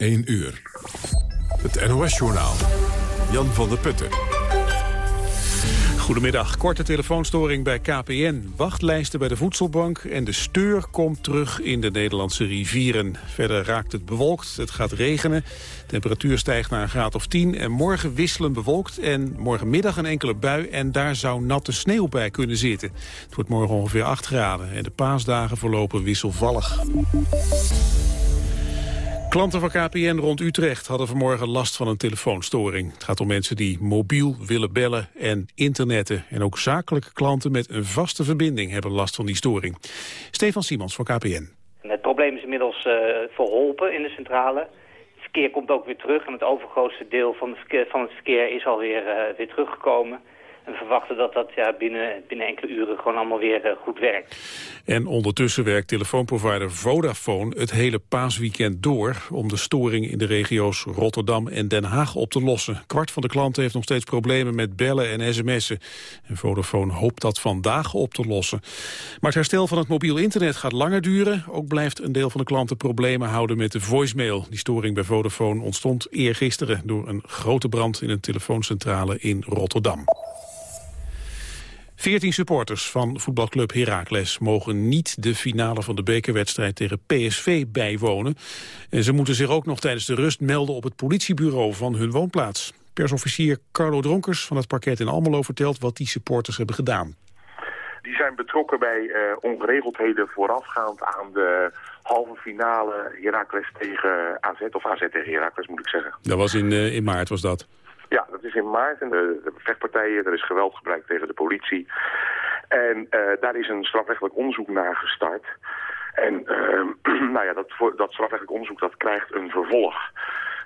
1 uur. Het NOS-journaal. Jan van der Putten. Goedemiddag. Korte telefoonstoring bij KPN. Wachtlijsten bij de voedselbank en de steur komt terug in de Nederlandse rivieren. Verder raakt het bewolkt, het gaat regenen. Temperatuur stijgt naar een graad of 10 en morgen wisselen bewolkt en morgenmiddag een enkele bui en daar zou natte sneeuw bij kunnen zitten. Het wordt morgen ongeveer 8 graden en de paasdagen verlopen wisselvallig. Klanten van KPN rond Utrecht hadden vanmorgen last van een telefoonstoring. Het gaat om mensen die mobiel willen bellen en internetten. En ook zakelijke klanten met een vaste verbinding hebben last van die storing. Stefan Simons van KPN. Het probleem is inmiddels uh, verholpen in de centrale. Het verkeer komt ook weer terug en het overgrootste deel van het verkeer, van het verkeer is alweer uh, weer teruggekomen. En we verwachten dat dat ja, binnen, binnen enkele uren gewoon allemaal weer uh, goed werkt. En ondertussen werkt telefoonprovider Vodafone het hele paasweekend door... om de storing in de regio's Rotterdam en Den Haag op te lossen. Kwart van de klanten heeft nog steeds problemen met bellen en sms'en. En Vodafone hoopt dat vandaag op te lossen. Maar het herstel van het mobiel internet gaat langer duren. Ook blijft een deel van de klanten problemen houden met de voicemail. Die storing bij Vodafone ontstond eergisteren... door een grote brand in een telefooncentrale in Rotterdam. 14 supporters van voetbalclub Heracles mogen niet de finale van de bekerwedstrijd tegen PSV bijwonen. En ze moeten zich ook nog tijdens de rust melden op het politiebureau van hun woonplaats. Persofficier Carlo Dronkers van het parket in Almelo vertelt wat die supporters hebben gedaan. Die zijn betrokken bij uh, ongeregeldheden voorafgaand aan de halve finale Heracles tegen AZ, of AZ tegen Heracles moet ik zeggen. Dat was in, uh, in maart was dat? Ja, dat is in maart. En de, vechtpartijen, er is geweld gebruikt tegen de politie. En uh, daar is een strafrechtelijk onderzoek naar gestart. En uh, nou ja, dat, dat strafrechtelijk onderzoek dat krijgt een vervolg.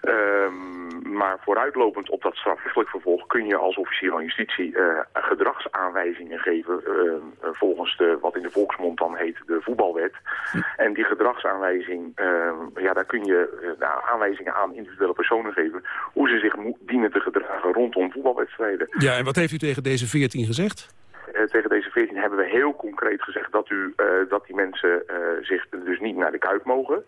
Um, maar vooruitlopend op dat strafrechtelijk vervolg kun je als officier van justitie uh, gedragsaanwijzingen geven uh, volgens de, wat in de volksmond dan heet de voetbalwet. En die gedragsaanwijzing, ja, daar kun je nou, aanwijzingen aan individuele personen geven hoe ze zich dienen te gedragen rondom voetbalwedstrijden. Ja, en wat heeft u tegen deze 14 gezegd? Tegen deze 14 hebben we heel concreet gezegd dat, u, uh, dat die mensen uh, zich dus niet naar de Kuip mogen.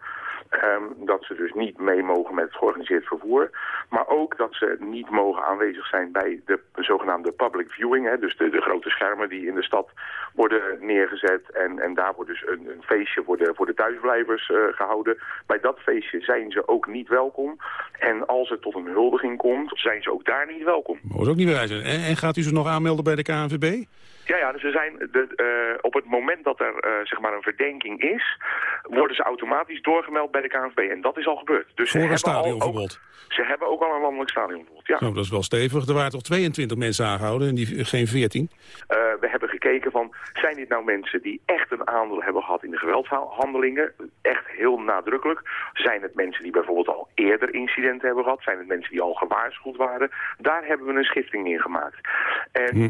Um, dat ze dus niet mee mogen met het georganiseerd vervoer. Maar ook dat ze niet mogen aanwezig zijn bij de zogenaamde public viewing. Hè, dus de, de grote schermen die in de stad worden neergezet. En, en daar wordt dus een, een feestje voor de, voor de thuisblijvers uh, gehouden. Bij dat feestje zijn ze ook niet welkom. En als het tot een huldiging komt, zijn ze ook daar niet welkom. Moet ook niet bij. En, en gaat u ze nog aanmelden bij de KNVB? Ja, ja, dus ze zijn de, uh, op het moment dat er uh, zeg maar een verdenking is, worden ze automatisch doorgemeld bij de KNVB. En dat is al gebeurd. Dus Voor een stadionverbod? Ze hebben ook al een landelijk stadionverbod, ja. Nou, dat is wel stevig. Er waren toch 22 mensen aangehouden en die, geen 14? Uh, we hebben gekeken van, zijn dit nou mensen die echt een aandeel hebben gehad in de geweldhandelingen? Echt heel nadrukkelijk. Zijn het mensen die bijvoorbeeld al eerder incidenten hebben gehad? Zijn het mensen die al gewaarschuwd waren? Daar hebben we een schifting in gemaakt. En hm.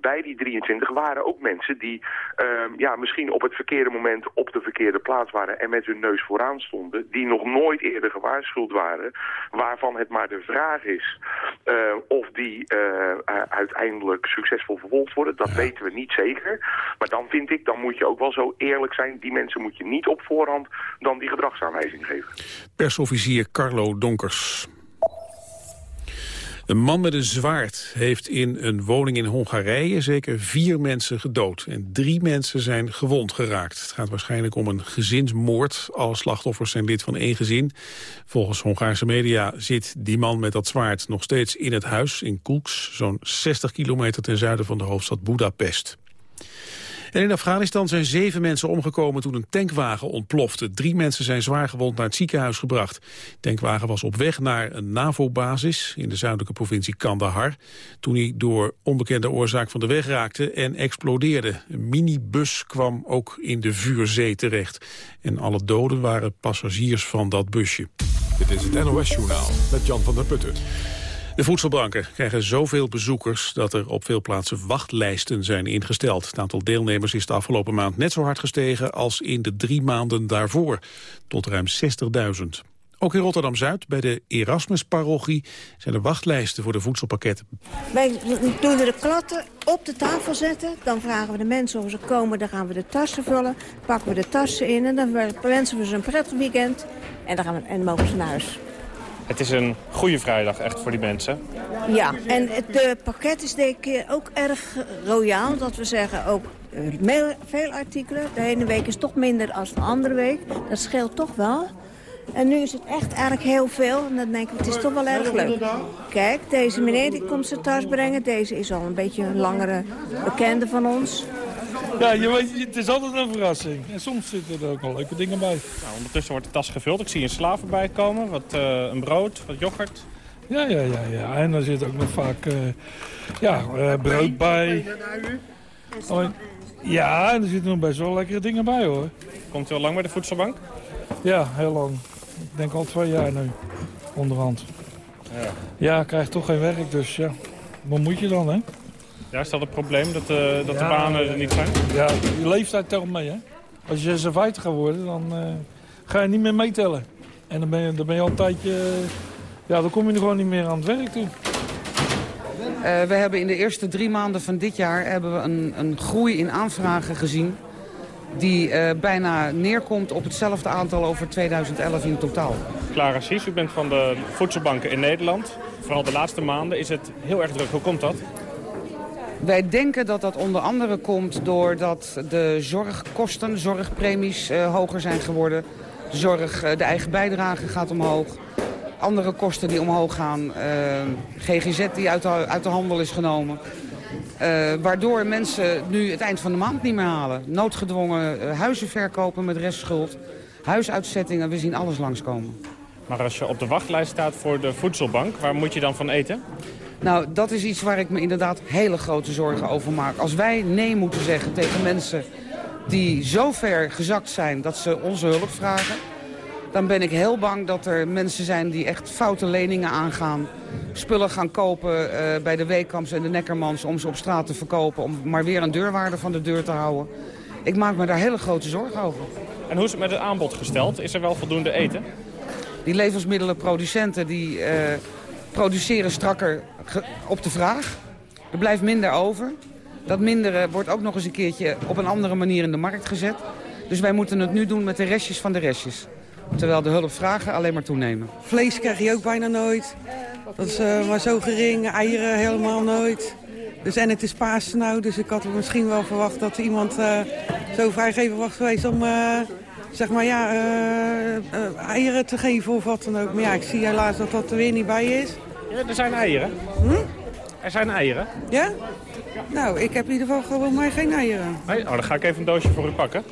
bij die 23 waren ook mensen die uh, ja, misschien op het verkeerde moment op de verkeerde plaats waren en met hun neus vooraan stonden, die nog nooit eerder gewaarschuwd waren, waarvan het maar de vraag is uh, of die uh, uiteindelijk succesvol vervolgd worden. Dat ja. weten we niet zeker. Maar dan vind ik, dan moet je ook wel zo eerlijk zijn, die mensen moet je niet op voorhand dan die gedragsaanwijzing geven. Persofficier Carlo Donkers. Een man met een zwaard heeft in een woning in Hongarije zeker vier mensen gedood. En drie mensen zijn gewond geraakt. Het gaat waarschijnlijk om een gezinsmoord. Alle slachtoffers zijn lid van één gezin. Volgens Hongaarse media zit die man met dat zwaard nog steeds in het huis in Kulks. Zo'n 60 kilometer ten zuiden van de hoofdstad Budapest. In Afghanistan zijn zeven mensen omgekomen toen een tankwagen ontplofte. Drie mensen zijn zwaar gewond naar het ziekenhuis gebracht. De tankwagen was op weg naar een NAVO-basis in de zuidelijke provincie Kandahar... toen hij door onbekende oorzaak van de weg raakte en explodeerde. Een minibus kwam ook in de vuurzee terecht. En alle doden waren passagiers van dat busje. Dit is het NOS-journaal met Jan van der Putten. De voedselbanken krijgen zoveel bezoekers dat er op veel plaatsen wachtlijsten zijn ingesteld. Het aantal deelnemers is de afgelopen maand net zo hard gestegen als in de drie maanden daarvoor, tot ruim 60.000. Ook in Rotterdam-Zuid, bij de Erasmus-parochie, zijn er wachtlijsten voor de voedselpakketten. Wij doen de klatten op de tafel zetten. Dan vragen we de mensen of ze komen, dan gaan we de tassen vullen. Pakken we de tassen in en dan wensen we ze een prettig weekend. En dan, gaan we, en mogen ze naar huis. Het is een goede vrijdag echt voor die mensen. Ja, en de pakket is deze keer ook erg royaal. Dat we zeggen ook uh, veel artikelen. De ene week is toch minder dan de andere week. Dat scheelt toch wel. En nu is het echt eigenlijk heel veel. En dan denk ik, het is toch wel erg leuk. Kijk, deze meneer die komt zijn tas brengen. Deze is al een beetje een langere bekende van ons. Ja, je weet, het is altijd een verrassing. En soms zitten er ook wel leuke dingen bij. Nou, ondertussen wordt de tas gevuld. Ik zie een sla voorbij komen. Wat, uh, een brood, wat yoghurt. Ja, ja, ja, ja. En er zit ook nog vaak uh, ja, uh, brood bij. Oh, ja, en er zitten nog best wel lekkere dingen bij hoor. Komt u al lang bij de voedselbank? Ja, heel lang. Ik denk al twee jaar nu, onderhand. Ja, ja ik krijg toch geen werk, dus ja. Wat moet je dan, hè? Ja, is dat het probleem, dat, uh, dat de banen er niet zijn? Ja, je leeftijd telt mee, hè. Als je 56 gaat worden, dan uh, ga je niet meer meetellen. En dan ben je, dan ben je al een tijdje... ja, dan kom je er gewoon niet meer aan het werk toe. Uh, we hebben in de eerste drie maanden van dit jaar hebben we een, een groei in aanvragen gezien die uh, bijna neerkomt op hetzelfde aantal over 2011 in totaal. Clara Sies, u bent van de voedselbanken in Nederland. Vooral de laatste maanden is het heel erg druk. Hoe komt dat? Wij denken dat dat onder andere komt doordat de zorgkosten, zorgpremies uh, hoger zijn geworden. De, zorg, uh, de eigen bijdrage gaat omhoog. Andere kosten die omhoog gaan. GGZ die uit de, uit de handel is genomen. Waardoor mensen nu het eind van de maand niet meer halen. Noodgedwongen huizen verkopen met restschuld. Huisuitzettingen, we zien alles langskomen. Maar als je op de wachtlijst staat voor de voedselbank, waar moet je dan van eten? Nou, dat is iets waar ik me inderdaad hele grote zorgen over maak. Als wij nee moeten zeggen tegen mensen die zo ver gezakt zijn dat ze onze hulp vragen dan ben ik heel bang dat er mensen zijn die echt foute leningen aangaan. Spullen gaan kopen uh, bij de Weekamps en de Neckermans om ze op straat te verkopen. Om maar weer een deurwaarde van de deur te houden. Ik maak me daar hele grote zorgen over. En hoe is het met het aanbod gesteld? Is er wel voldoende eten? Die levensmiddelenproducenten die uh, produceren strakker op de vraag. Er blijft minder over. Dat mindere wordt ook nog eens een keertje op een andere manier in de markt gezet. Dus wij moeten het nu doen met de restjes van de restjes. Terwijl de hulpvragen alleen maar toenemen. Vlees krijg je ook bijna nooit. Dat is uh, maar zo gering. Eieren helemaal nooit. Dus, en het is Pasen nou, dus ik had misschien wel verwacht dat iemand uh, zo vrijgever was geweest om uh, zeg maar, ja, eieren te geven of wat dan ook. Maar ja, ik zie helaas dat dat er weer niet bij is. Ja, er zijn eieren. Hm? Er zijn eieren. Ja? Nou, ik heb in ieder geval gewoon maar geen eieren. Nee? Oh, dan ga ik even een doosje voor u pakken.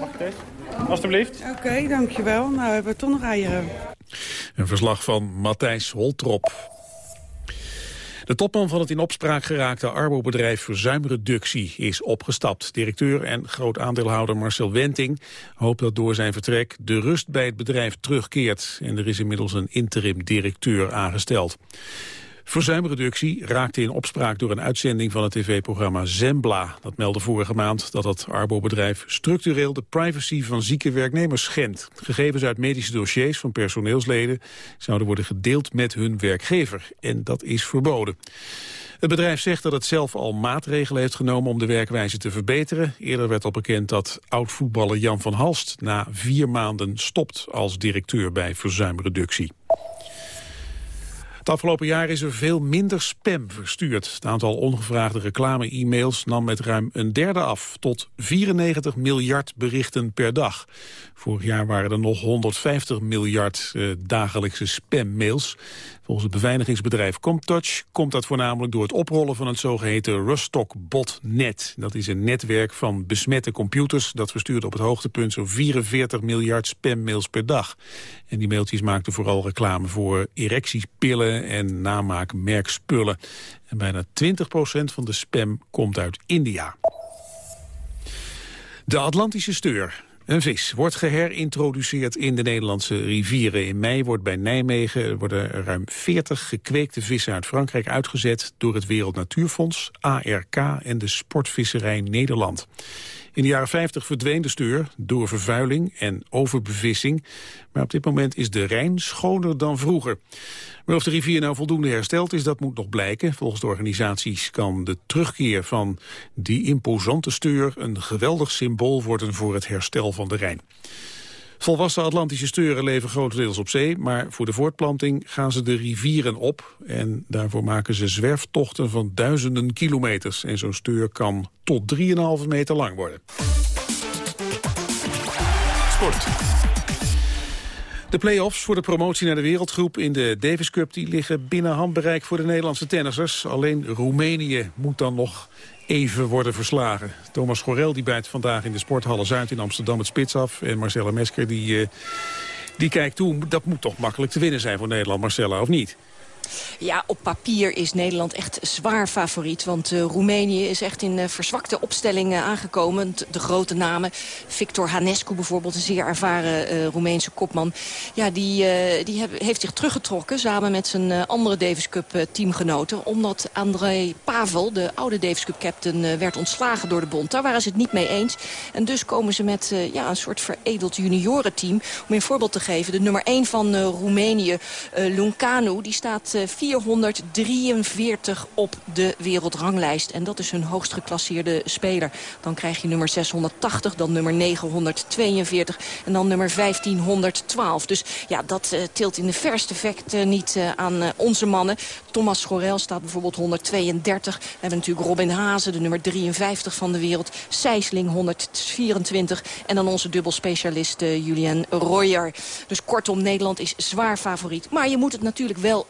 Mag ik deze? Alsjeblieft. Oké, okay, dankjewel. Nou hebben we toch nog eieren. Een verslag van Matthijs Holtrop. De topman van het in opspraak geraakte Arbo-bedrijf Verzuimreductie is opgestapt. Directeur en groot aandeelhouder Marcel Wenting hoopt dat door zijn vertrek de rust bij het bedrijf terugkeert. En er is inmiddels een interim directeur aangesteld. Verzuimreductie raakte in opspraak door een uitzending van het tv-programma Zembla. Dat meldde vorige maand dat het Arbo-bedrijf structureel de privacy van zieke werknemers schendt. Gegevens uit medische dossiers van personeelsleden zouden worden gedeeld met hun werkgever. En dat is verboden. Het bedrijf zegt dat het zelf al maatregelen heeft genomen om de werkwijze te verbeteren. Eerder werd al bekend dat oud-voetballer Jan van Halst na vier maanden stopt als directeur bij verzuimreductie. Het afgelopen jaar is er veel minder spam verstuurd. Het aantal ongevraagde reclame-e-mails nam met ruim een derde af... tot 94 miljard berichten per dag. Vorig jaar waren er nog 150 miljard uh, dagelijkse spammails. Volgens het beveiligingsbedrijf Comtouch komt dat voornamelijk door het oprollen van het zogeheten Rustock Botnet. Dat is een netwerk van besmette computers dat verstuurt op het hoogtepunt zo'n 44 miljard spammails per dag. En die mailtjes maakten vooral reclame voor erectiespillen en namaakmerkspullen. En bijna 20% van de spam komt uit India. De Atlantische steur een vis wordt geherintroduceerd in de Nederlandse rivieren. In mei wordt bij Nijmegen worden ruim 40 gekweekte vissen uit Frankrijk uitgezet door het Wereld Natuurfonds, ARK en de Sportvisserij Nederland. In de jaren 50 verdween de steur door vervuiling en overbevissing. Maar op dit moment is de Rijn schoner dan vroeger. Maar of de rivier nou voldoende hersteld is, dat moet nog blijken. Volgens de organisaties kan de terugkeer van die imposante steur... een geweldig symbool worden voor het herstel van de Rijn. Volwassen Atlantische steuren leven grotendeels op zee... maar voor de voortplanting gaan ze de rivieren op... en daarvoor maken ze zwerftochten van duizenden kilometers. En zo'n steur kan tot 3,5 meter lang worden. Sport. De play-offs voor de promotie naar de wereldgroep in de Davis Cup... die liggen binnen handbereik voor de Nederlandse tennissers. Alleen Roemenië moet dan nog even worden verslagen. Thomas Gorel die bijt vandaag in de Sporthalle Zuid in Amsterdam het spits af. En Marcella Mesker die, uh, die kijkt toe. Dat moet toch makkelijk te winnen zijn voor Nederland, Marcella, of niet? Ja, op papier is Nederland echt zwaar favoriet. Want uh, Roemenië is echt in uh, verzwakte opstelling aangekomen. De grote namen, Victor Hanescu bijvoorbeeld, een zeer ervaren Roemeense kopman. Ja, die, die heeft zich teruggetrokken samen met zijn andere Davis Cup teamgenoten. Omdat André Pavel, de oude Davis Cup captain, werd ontslagen door de bond. Daar waren ze het niet mee eens. En dus komen ze met ja, een soort veredeld juniorenteam. Om een voorbeeld te geven, de nummer 1 van Roemenië, Luncanu, die staat 443 op de wereldranglijst. En dat is hun hoogst geclasseerde speler. Dan krijg je nummer 680, dan nummer 942 en dan nummer 1512. Dus ja, dat uh, tilt in de verste effect niet uh, aan onze mannen. Thomas Schorel staat bijvoorbeeld 132. We hebben natuurlijk Robin Hazen, de nummer 53 van de wereld. Sijsling 124. En dan onze dubbelspecialist Julian Royer. Dus kortom, Nederland is zwaar favoriet. Maar je moet het natuurlijk wel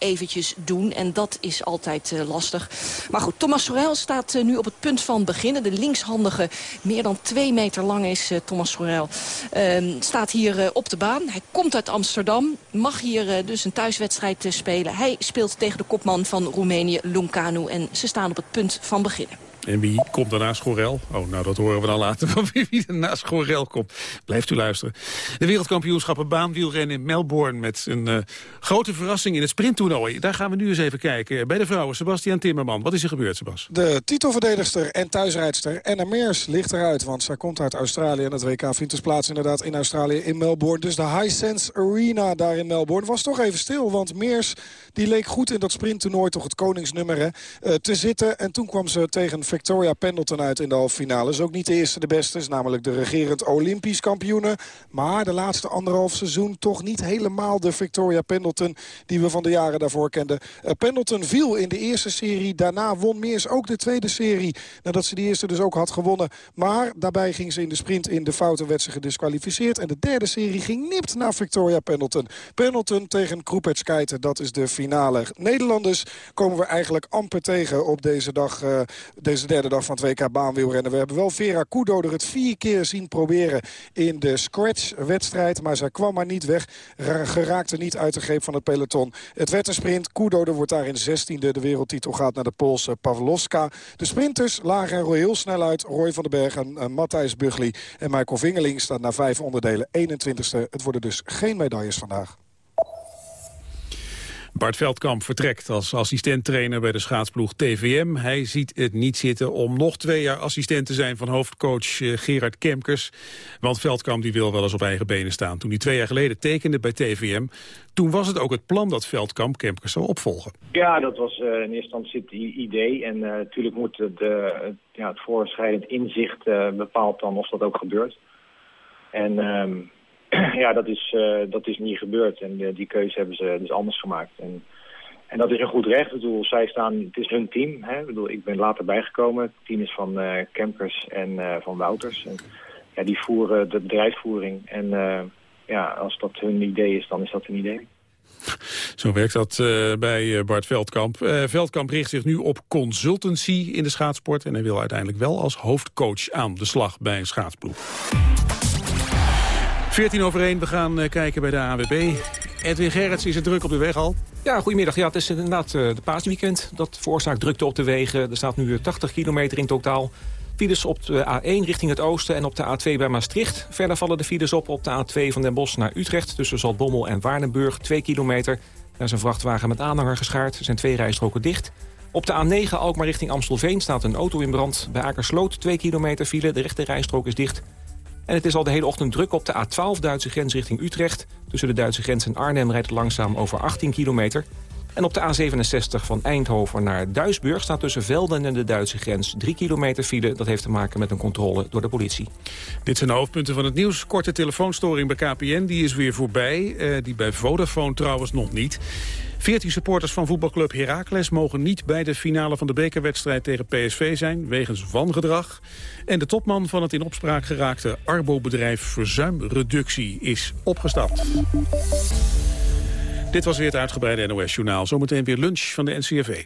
doen. En dat is altijd uh, lastig. Maar goed, Thomas Sorel staat uh, nu op het punt van beginnen. De linkshandige, meer dan twee meter lang is uh, Thomas Sorel. Ehm, staat hier op de baan. Hij komt uit Amsterdam. Mag hier dus een thuiswedstrijd spelen. Hij speelt tegen de kopman van Roemenië, Luncanu. En ze staan op het punt van beginnen. En wie komt naast Gorel? Oh, nou, dat horen we dan later van wie er naast Gorel komt. Blijft u luisteren. De wereldkampioenschappen baanwielrennen in Melbourne... met een uh, grote verrassing in het sprinttoernooi. Daar gaan we nu eens even kijken. Bij de vrouwen, Sebastian Timmerman. Wat is er gebeurd, Sebas? De titelverdedigster en thuisrijdster Anna Meers ligt eruit... want zij komt uit Australië en het WK vindt dus plaats inderdaad in Australië in Melbourne. Dus de Hisense Arena daar in Melbourne was toch even stil... want Meers die leek goed in dat sprinttoernooi, toch het koningsnummer, uh, te zitten. En toen kwam ze tegen Victoria Pendleton uit in de halve finale. Is ook niet de eerste de beste, is namelijk de regerend Olympisch kampioene. Maar de laatste anderhalf seizoen toch niet helemaal de Victoria Pendleton... die we van de jaren daarvoor kenden. Uh, Pendleton viel in de eerste serie, daarna won Meers ook de tweede serie... nadat ze die eerste dus ook had gewonnen. Maar daarbij ging ze in de sprint in de fouten, werd ze gedisqualificeerd. En de derde serie ging nipt naar Victoria Pendleton. Pendleton tegen Kroepetskaiten, dat is de finale. Nederlanders komen we eigenlijk amper tegen op deze dag, uh, deze derde dag van het WK baanwielrennen. We hebben wel Vera Kudo er het vier keer zien proberen in de scratch-wedstrijd. Maar zij kwam maar niet weg, geraakte niet uit de greep van het peloton. Het werd een sprint. Kudo wordt daar in 16e. De wereldtitel gaat naar de Poolse Pavlovska. De sprinters lagen er heel snel uit. Roy van den Berg en Matthijs Bugli. En Michael Vingeling staat na vijf onderdelen 21e. Het worden dus geen medailles vandaag. Bart Veldkamp vertrekt als assistenttrainer bij de schaatsploeg TVM. Hij ziet het niet zitten om nog twee jaar assistent te zijn van hoofdcoach eh, Gerard Kemkers. Want Veldkamp die wil wel eens op eigen benen staan. Toen hij twee jaar geleden tekende bij TVM, toen was het ook het plan dat Veldkamp Kemkers zou opvolgen. Ja, dat was uh, in eerste instantie het idee. En uh, natuurlijk moet het, uh, ja, het voorschrijdend inzicht bepaalt dan of dat ook gebeurt. En... Ja, dat is, uh, dat is niet gebeurd. En uh, die keuze hebben ze dus anders gemaakt. En, en dat is een goed recht. Ik bedoel, zij staan, het is hun team. Hè? Ik, bedoel, ik ben later bijgekomen. Het team is van uh, Kempers en van Wouters. En, ja, die voeren de bedrijfsvoering. En ja, als dat hun idee is, dan is dat een idee. Zo werkt dat bij Bart Veldkamp. Veldkamp richt zich nu op consultancy in de schaatsport... en hij wil uiteindelijk wel als hoofdcoach aan de slag bij een schaatsploeg. 14 over 1, we gaan uh, kijken bij de AWB. Edwin Gerrits, is het druk op de weg al? Ja, goedemiddag. Ja, het is inderdaad uh, de paasweekend. Dat veroorzaakt drukte op de wegen. Er staat nu 80 kilometer in totaal. Files op de A1 richting het oosten en op de A2 bij Maastricht. Verder vallen de files op op de A2 van Den Bosch naar Utrecht... tussen Zaltbommel en Waardenburg, 2 kilometer. Daar is een vrachtwagen met aanhanger geschaard. Er zijn twee rijstroken dicht. Op de A9 Alkmaar richting Amstelveen staat een auto in brand. Bij Akersloot 2 kilometer file. De rechte rijstrook is dicht. En het is al de hele ochtend druk op de A12 Duitse grens richting Utrecht. Tussen de Duitse grens en Arnhem rijdt het langzaam over 18 kilometer. En op de A67 van Eindhoven naar Duisburg staat tussen Velden en de Duitse grens 3 kilometer file. Dat heeft te maken met een controle door de politie. Dit zijn de hoofdpunten van het nieuws. Korte telefoonstoring bij KPN, die is weer voorbij. Uh, die bij Vodafone trouwens nog niet. 14 supporters van voetbalclub Heracles mogen niet bij de finale van de bekerwedstrijd tegen PSV zijn, wegens wangedrag. En de topman van het in opspraak geraakte Arbo-bedrijf Verzuimreductie is opgestapt. Dit was weer het uitgebreide NOS-journaal. Zometeen weer lunch van de NCRV.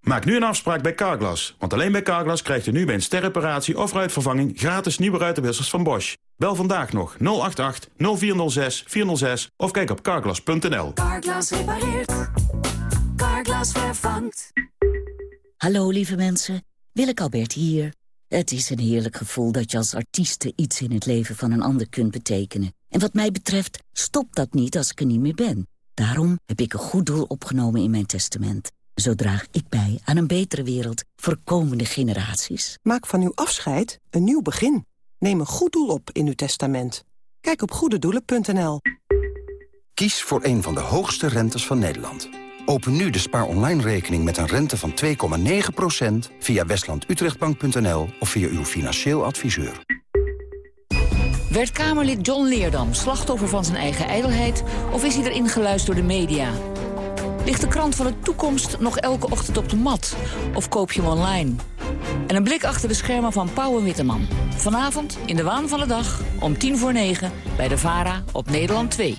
Maak nu een afspraak bij Carglass. Want alleen bij Carglass krijgt u nu bij een sterreparatie of ruitvervanging... gratis nieuwe ruitenwissers van Bosch. Bel vandaag nog 088 0406 406 of kijk op carglass.nl. Carglass repareert. Carglass vervangt. Hallo lieve mensen, Willeke Albert hier. Het is een heerlijk gevoel dat je als artieste iets in het leven van een ander kunt betekenen. En wat mij betreft stopt dat niet als ik er niet meer ben. Daarom heb ik een goed doel opgenomen in mijn testament. Zo draag ik bij aan een betere wereld voor komende generaties. Maak van uw afscheid een nieuw begin. Neem een goed doel op in uw testament. Kijk op goededoelen.nl. Kies voor een van de hoogste rentes van Nederland. Open nu de Spaar Online rekening met een rente van 2,9% via westlandutrechtbank.nl of via uw financieel adviseur. Werd Kamerlid John Leerdam slachtoffer van zijn eigen ijdelheid... of is hij erin geluisterd door de media? Ligt de krant van de toekomst nog elke ochtend op de mat? Of koop je hem online? En een blik achter de schermen van Pauw Witteman. Vanavond in de waan van de dag om tien voor negen bij de VARA op Nederland 2.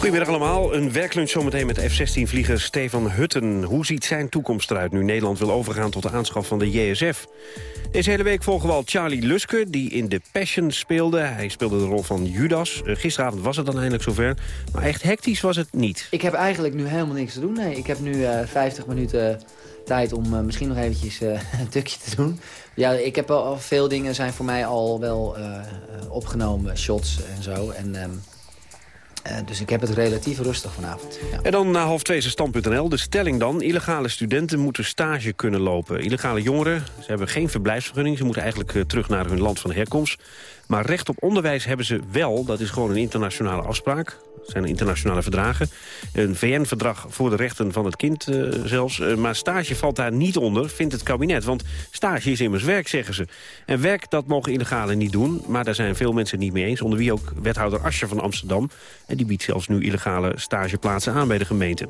Goedemiddag allemaal. Een werklunch zometeen met F-16-vlieger Stefan Hutten. Hoe ziet zijn toekomst eruit nu Nederland wil overgaan tot de aanschaf van de JSF? Deze hele week volgen we al Charlie Luske, die in The Passion speelde. Hij speelde de rol van Judas. Eh, gisteravond was het dan eindelijk zover. Maar echt hectisch was het niet. Ik heb eigenlijk nu helemaal niks te doen. Nee, ik heb nu uh, eh, 50 minuten tijd om uh, misschien nog eventjes een tukje te doen. Ja, ik heb al, veel dingen zijn voor mij al wel opgenomen, shots en zo. En um, uh, dus ik heb het relatief rustig vanavond. Ja. En dan na half twee stand.nl. De stelling dan. Illegale studenten moeten stage kunnen lopen. Illegale jongeren, ze hebben geen verblijfsvergunning. Ze moeten eigenlijk uh, terug naar hun land van herkomst. Maar recht op onderwijs hebben ze wel. Dat is gewoon een internationale afspraak zijn internationale verdragen. Een VN-verdrag voor de rechten van het kind uh, zelfs. Uh, maar stage valt daar niet onder, vindt het kabinet. Want stage is immers werk, zeggen ze. En werk, dat mogen illegalen niet doen. Maar daar zijn veel mensen niet mee eens. Onder wie ook wethouder Ascher van Amsterdam. En die biedt zelfs nu illegale stageplaatsen aan bij de gemeente.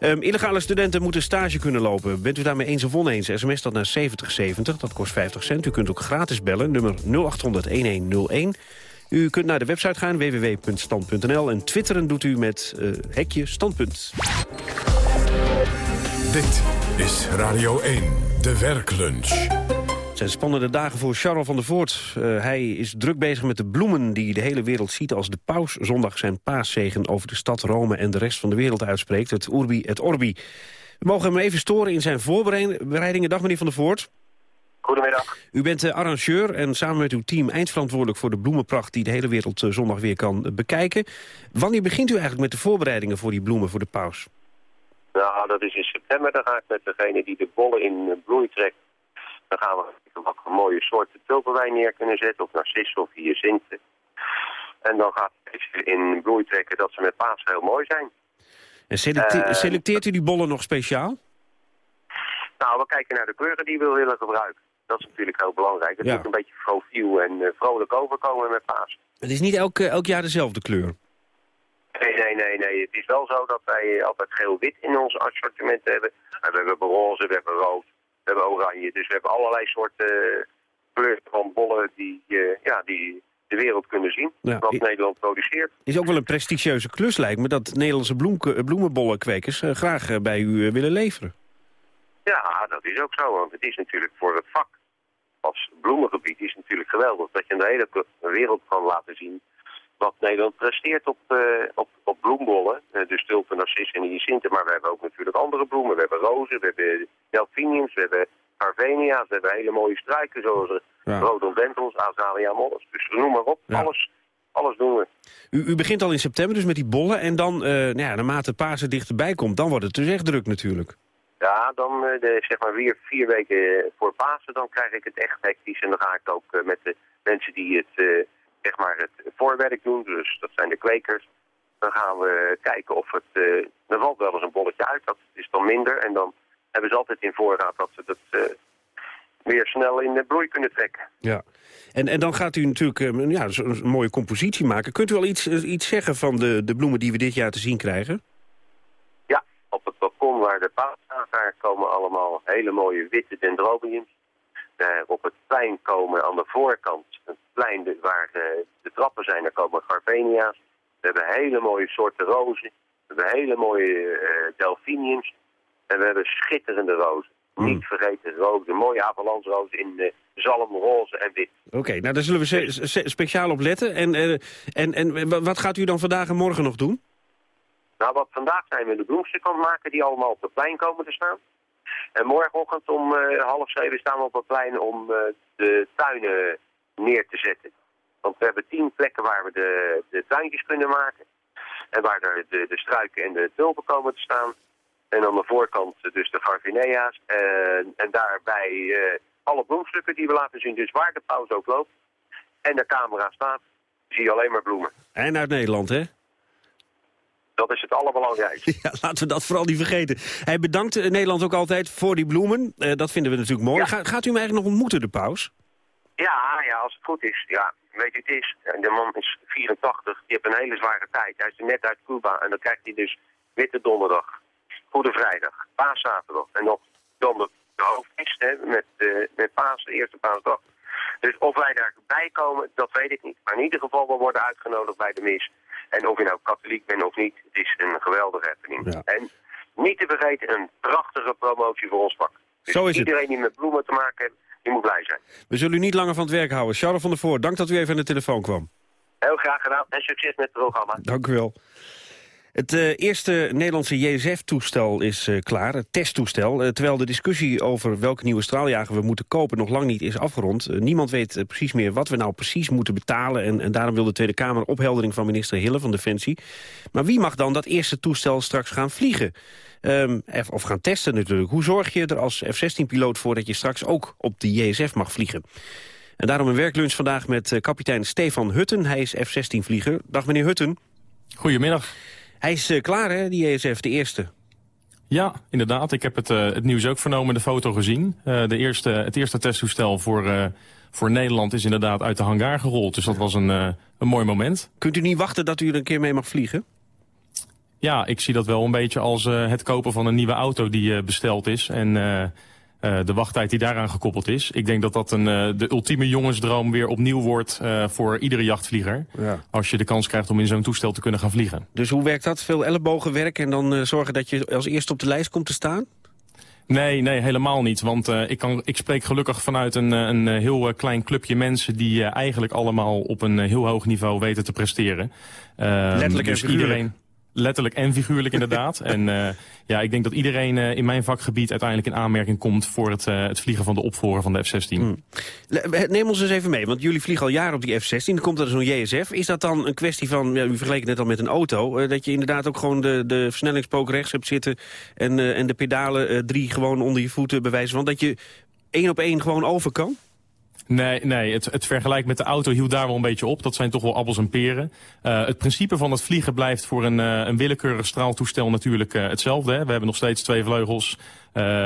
Um, illegale studenten moeten stage kunnen lopen. Bent u daarmee eens of oneens? SMS dat naar 7070, dat kost 50 cent. U kunt ook gratis bellen, nummer 0800 1101. U kunt naar de website gaan, www.stand.nl. En twitteren doet u met uh, hekje standpunt. Dit is Radio 1, de werklunch. Het zijn spannende dagen voor Charles van der Voort. Uh, hij is druk bezig met de bloemen die de hele wereld ziet... als de paus zondag zijn paaszegen over de stad Rome... en de rest van de wereld uitspreekt, het Urbi et Orbi. We mogen hem even storen in zijn voorbereidingen. Dag meneer van der Voort. Goedemiddag. U bent de arrangeur en samen met uw team eindverantwoordelijk voor de bloemenpracht die de hele wereld eh, zondag weer kan eh, bekijken. Wanneer begint u eigenlijk met de voorbereidingen voor die bloemen voor de paus? Nou, dat is in september. Dan ga ik met degene die de bollen in eh, bloei trekt. Dan gaan we wat mooie soorten tulpenwijn neer kunnen zetten. Of narcissen of hyacinten. En dan gaat het in bloei trekken dat ze met paas heel mooi zijn. En selecteert u die bollen nog speciaal? Nou, we kijken naar de kleuren die we willen gebruiken. Dat is natuurlijk heel belangrijk. Het moet een beetje profiel en uh, vrolijk overkomen met paas. Het is niet elk, elk jaar dezelfde kleur? Nee, nee, nee, nee. Het is wel zo dat wij altijd geel-wit in ons assortiment hebben. we hebben roze, we hebben rood, we hebben oranje. Dus we hebben allerlei soorten uh, kleuren van bollen die, uh, ja, die de wereld kunnen zien. Ja. Wat Nederland produceert. Is ook wel een prestigieuze klus lijkt me dat Nederlandse bloemenbollenkwekers graag bij u willen leveren. Ja, dat is ook zo. Want het is natuurlijk voor het vak als bloemengebied is natuurlijk geweldig. Dat je in de hele wereld kan laten zien wat Nederland presteert op, uh, op, op bloembollen. eh, dus tulpen, narcissen en hyacinten. Maar we hebben ook natuurlijk andere bloemen. We hebben rozen, we hebben delphiniums, we hebben Arvenia's. We hebben hele mooie struiken zoals Ja. ja. rhododendrons, Azalia mollis. Dus noem maar op, Ja. alles, alles doen we. U, u begint al in september dus met die bollen. En dan, eh, nou ja, naarmate Pasen dichterbij komt, dan wordt het dus echt druk natuurlijk. Ja, dan eh, de, zeg maar weer vier weken voor Pasen, dan krijg ik het echt hectisch. En dan ga ik ook eh, met de mensen die het, eh, zeg maar het voorwerk doen, dus dat zijn de kwekers. Dan gaan we kijken of het, er valt wel eens een bolletje uit, dat is dan minder. En dan hebben ze altijd in voorraad dat ze dat weer snel in de bloei kunnen trekken. Ja. En, en dan gaat u natuurlijk ja, een mooie compositie maken. Kunt u al iets, iets zeggen van de, de bloemen die we dit jaar te zien krijgen? Ja, op het balkon waar de daar komen allemaal hele mooie witte dendrobiums. Daar op het plein komen aan de voorkant, het plein de- waar eh, de trappen zijn, daar komen gardenia's. We hebben hele mooie soorten rozen. We hebben hele mooie eh delphiniums. En we hebben schitterende rozen. Niet vergeten rozen, mooie avalansrozen in eh, zalm, roze en wit. Oké, nou daar zullen we se- speciaal op letten. En, eh, en, en wa- wat gaat u dan vandaag en morgen nog doen? Nou, wat vandaag zijn we de bloemstukken aan maken die allemaal op het plein komen te staan. En morgenochtend om eh, half zeven staan we op het plein om eh, de tuinen neer te zetten. Want we hebben tien plekken waar we de, de tuintjes kunnen maken. En waar de, de struiken en de tulpen komen te staan. En aan de voorkant dus de Garvinea's. En, en daarbij eh, alle bloemstukken die we laten zien. Dus waar de pauze ook loopt en de camera staat, zie je alleen maar bloemen. En uit Nederland, hè? Dat is het allerbelangrijkste. Ja, laten we dat vooral niet vergeten. Hij bedankt eh, Nederland ook altijd voor die bloemen. Eh, dat vinden we natuurlijk mooi. Ga- gaat u hem eigenlijk nog ontmoeten, de paus? Ja, ja, als het goed is. Ja, weet je, het is. De man is 84, die heeft een hele zware tijd. Hij is net uit Cuba en dan krijgt hij dus Witte Donderdag, Goede Vrijdag, Paaszaterdag en nog dan de, de hoofdmis hè, met, eh met Paas, de eerste paasdag. Dus of wij daarbij komen, dat weet ik niet. Maar in ieder geval, we worden uitgenodigd bij de mis. En of je nou katholiek bent of niet, het is een geweldige happening. En niet te vergeten, een prachtige promotie voor ons vak. Dus Zo is het. iedereen die met bloemen te maken heeft, die moet blij zijn. We zullen u niet langer van het werk houden. Charles van der Voort, dank dat u even aan de telefoon kwam. Heel graag gedaan en succes met het programma. Dank u wel. Het eh, eerste Nederlandse JSF-toestel is eh, klaar, het testtoestel. Eh, terwijl de discussie over welke nieuwe straaljager we moeten kopen nog lang niet is afgerond. Niemand weet precies meer wat we nou precies moeten betalen. En, en daarom wil de Tweede Kamer opheldering van minister Hille van Defensie. Maar wie mag dan dat eerste toestel straks gaan vliegen? Ehm, of gaan testen natuurlijk. Hoe zorg je er als F-16-piloot voor dat je straks ook op de JSF mag vliegen? En daarom een werklunch vandaag met kapitein Stefan Hutten. Hij is F-16-vlieger. Dag meneer Hutten. Goedemiddag. Hij is eh, klaar hè, die JSF, de eerste. Ja, inderdaad. Ik heb het, eh, het nieuws ook vernomen, de foto gezien. Eh, de eerste, het eerste testtoestel voor, voor Nederland is inderdaad uit de hangar gerold. Dus dat was een, een mooi moment. Kunt u niet wachten dat u er een keer mee mag vliegen? Ja, ik zie dat wel een beetje als het kopen van een nieuwe auto die besteld is. En de wachttijd die daaraan gekoppeld is. Ik denk dat dat een, eh, de ultieme jongensdroom weer opnieuw wordt eh, voor iedere jachtvlieger. Ja. Als je de kans krijgt om in zo'n toestel te kunnen gaan vliegen. Dus hoe werkt dat? Veel ellebogenwerk en dan eh, zorgen dat je als eerste op de lijst komt te staan? Nee, nee, helemaal niet. Want eh, ik, kan, ik spreek gelukkig vanuit een, eh, een eh, heel eh, klein clubje mensen... die eh, eigenlijk allemaal op een eh, heel hoog niveau weten te presteren. Ehm, Letterlijk en dus. Iedereen, letterlijk en figuurlijk inderdaad. en eh, ja, ik denk dat iedereen eh, in mijn vakgebied uiteindelijk in aanmerking komt... voor het, eh, het vliegen van de opvolger van de F-16. Le- Neem ons eens even mee, want jullie vliegen al jaren op die F-16. Dan komt er zo'n JSF. Is dat dan een kwestie van, ja, u vergeleek het net al met een auto... dat je inderdaad ook gewoon de, de versnellingspook rechts hebt zitten... en, en de pedalen drie gewoon onder je voeten bewijzen van... dat je één op één gewoon over kan? Nee, nee het, het vergelijk met de auto hield daar wel een beetje op. Dat zijn toch wel appels en peren. Eh, het principe van het vliegen blijft voor een, eh, een willekeurig straaltoestel natuurlijk eh, hetzelfde. Hè. We hebben nog steeds twee vleugels,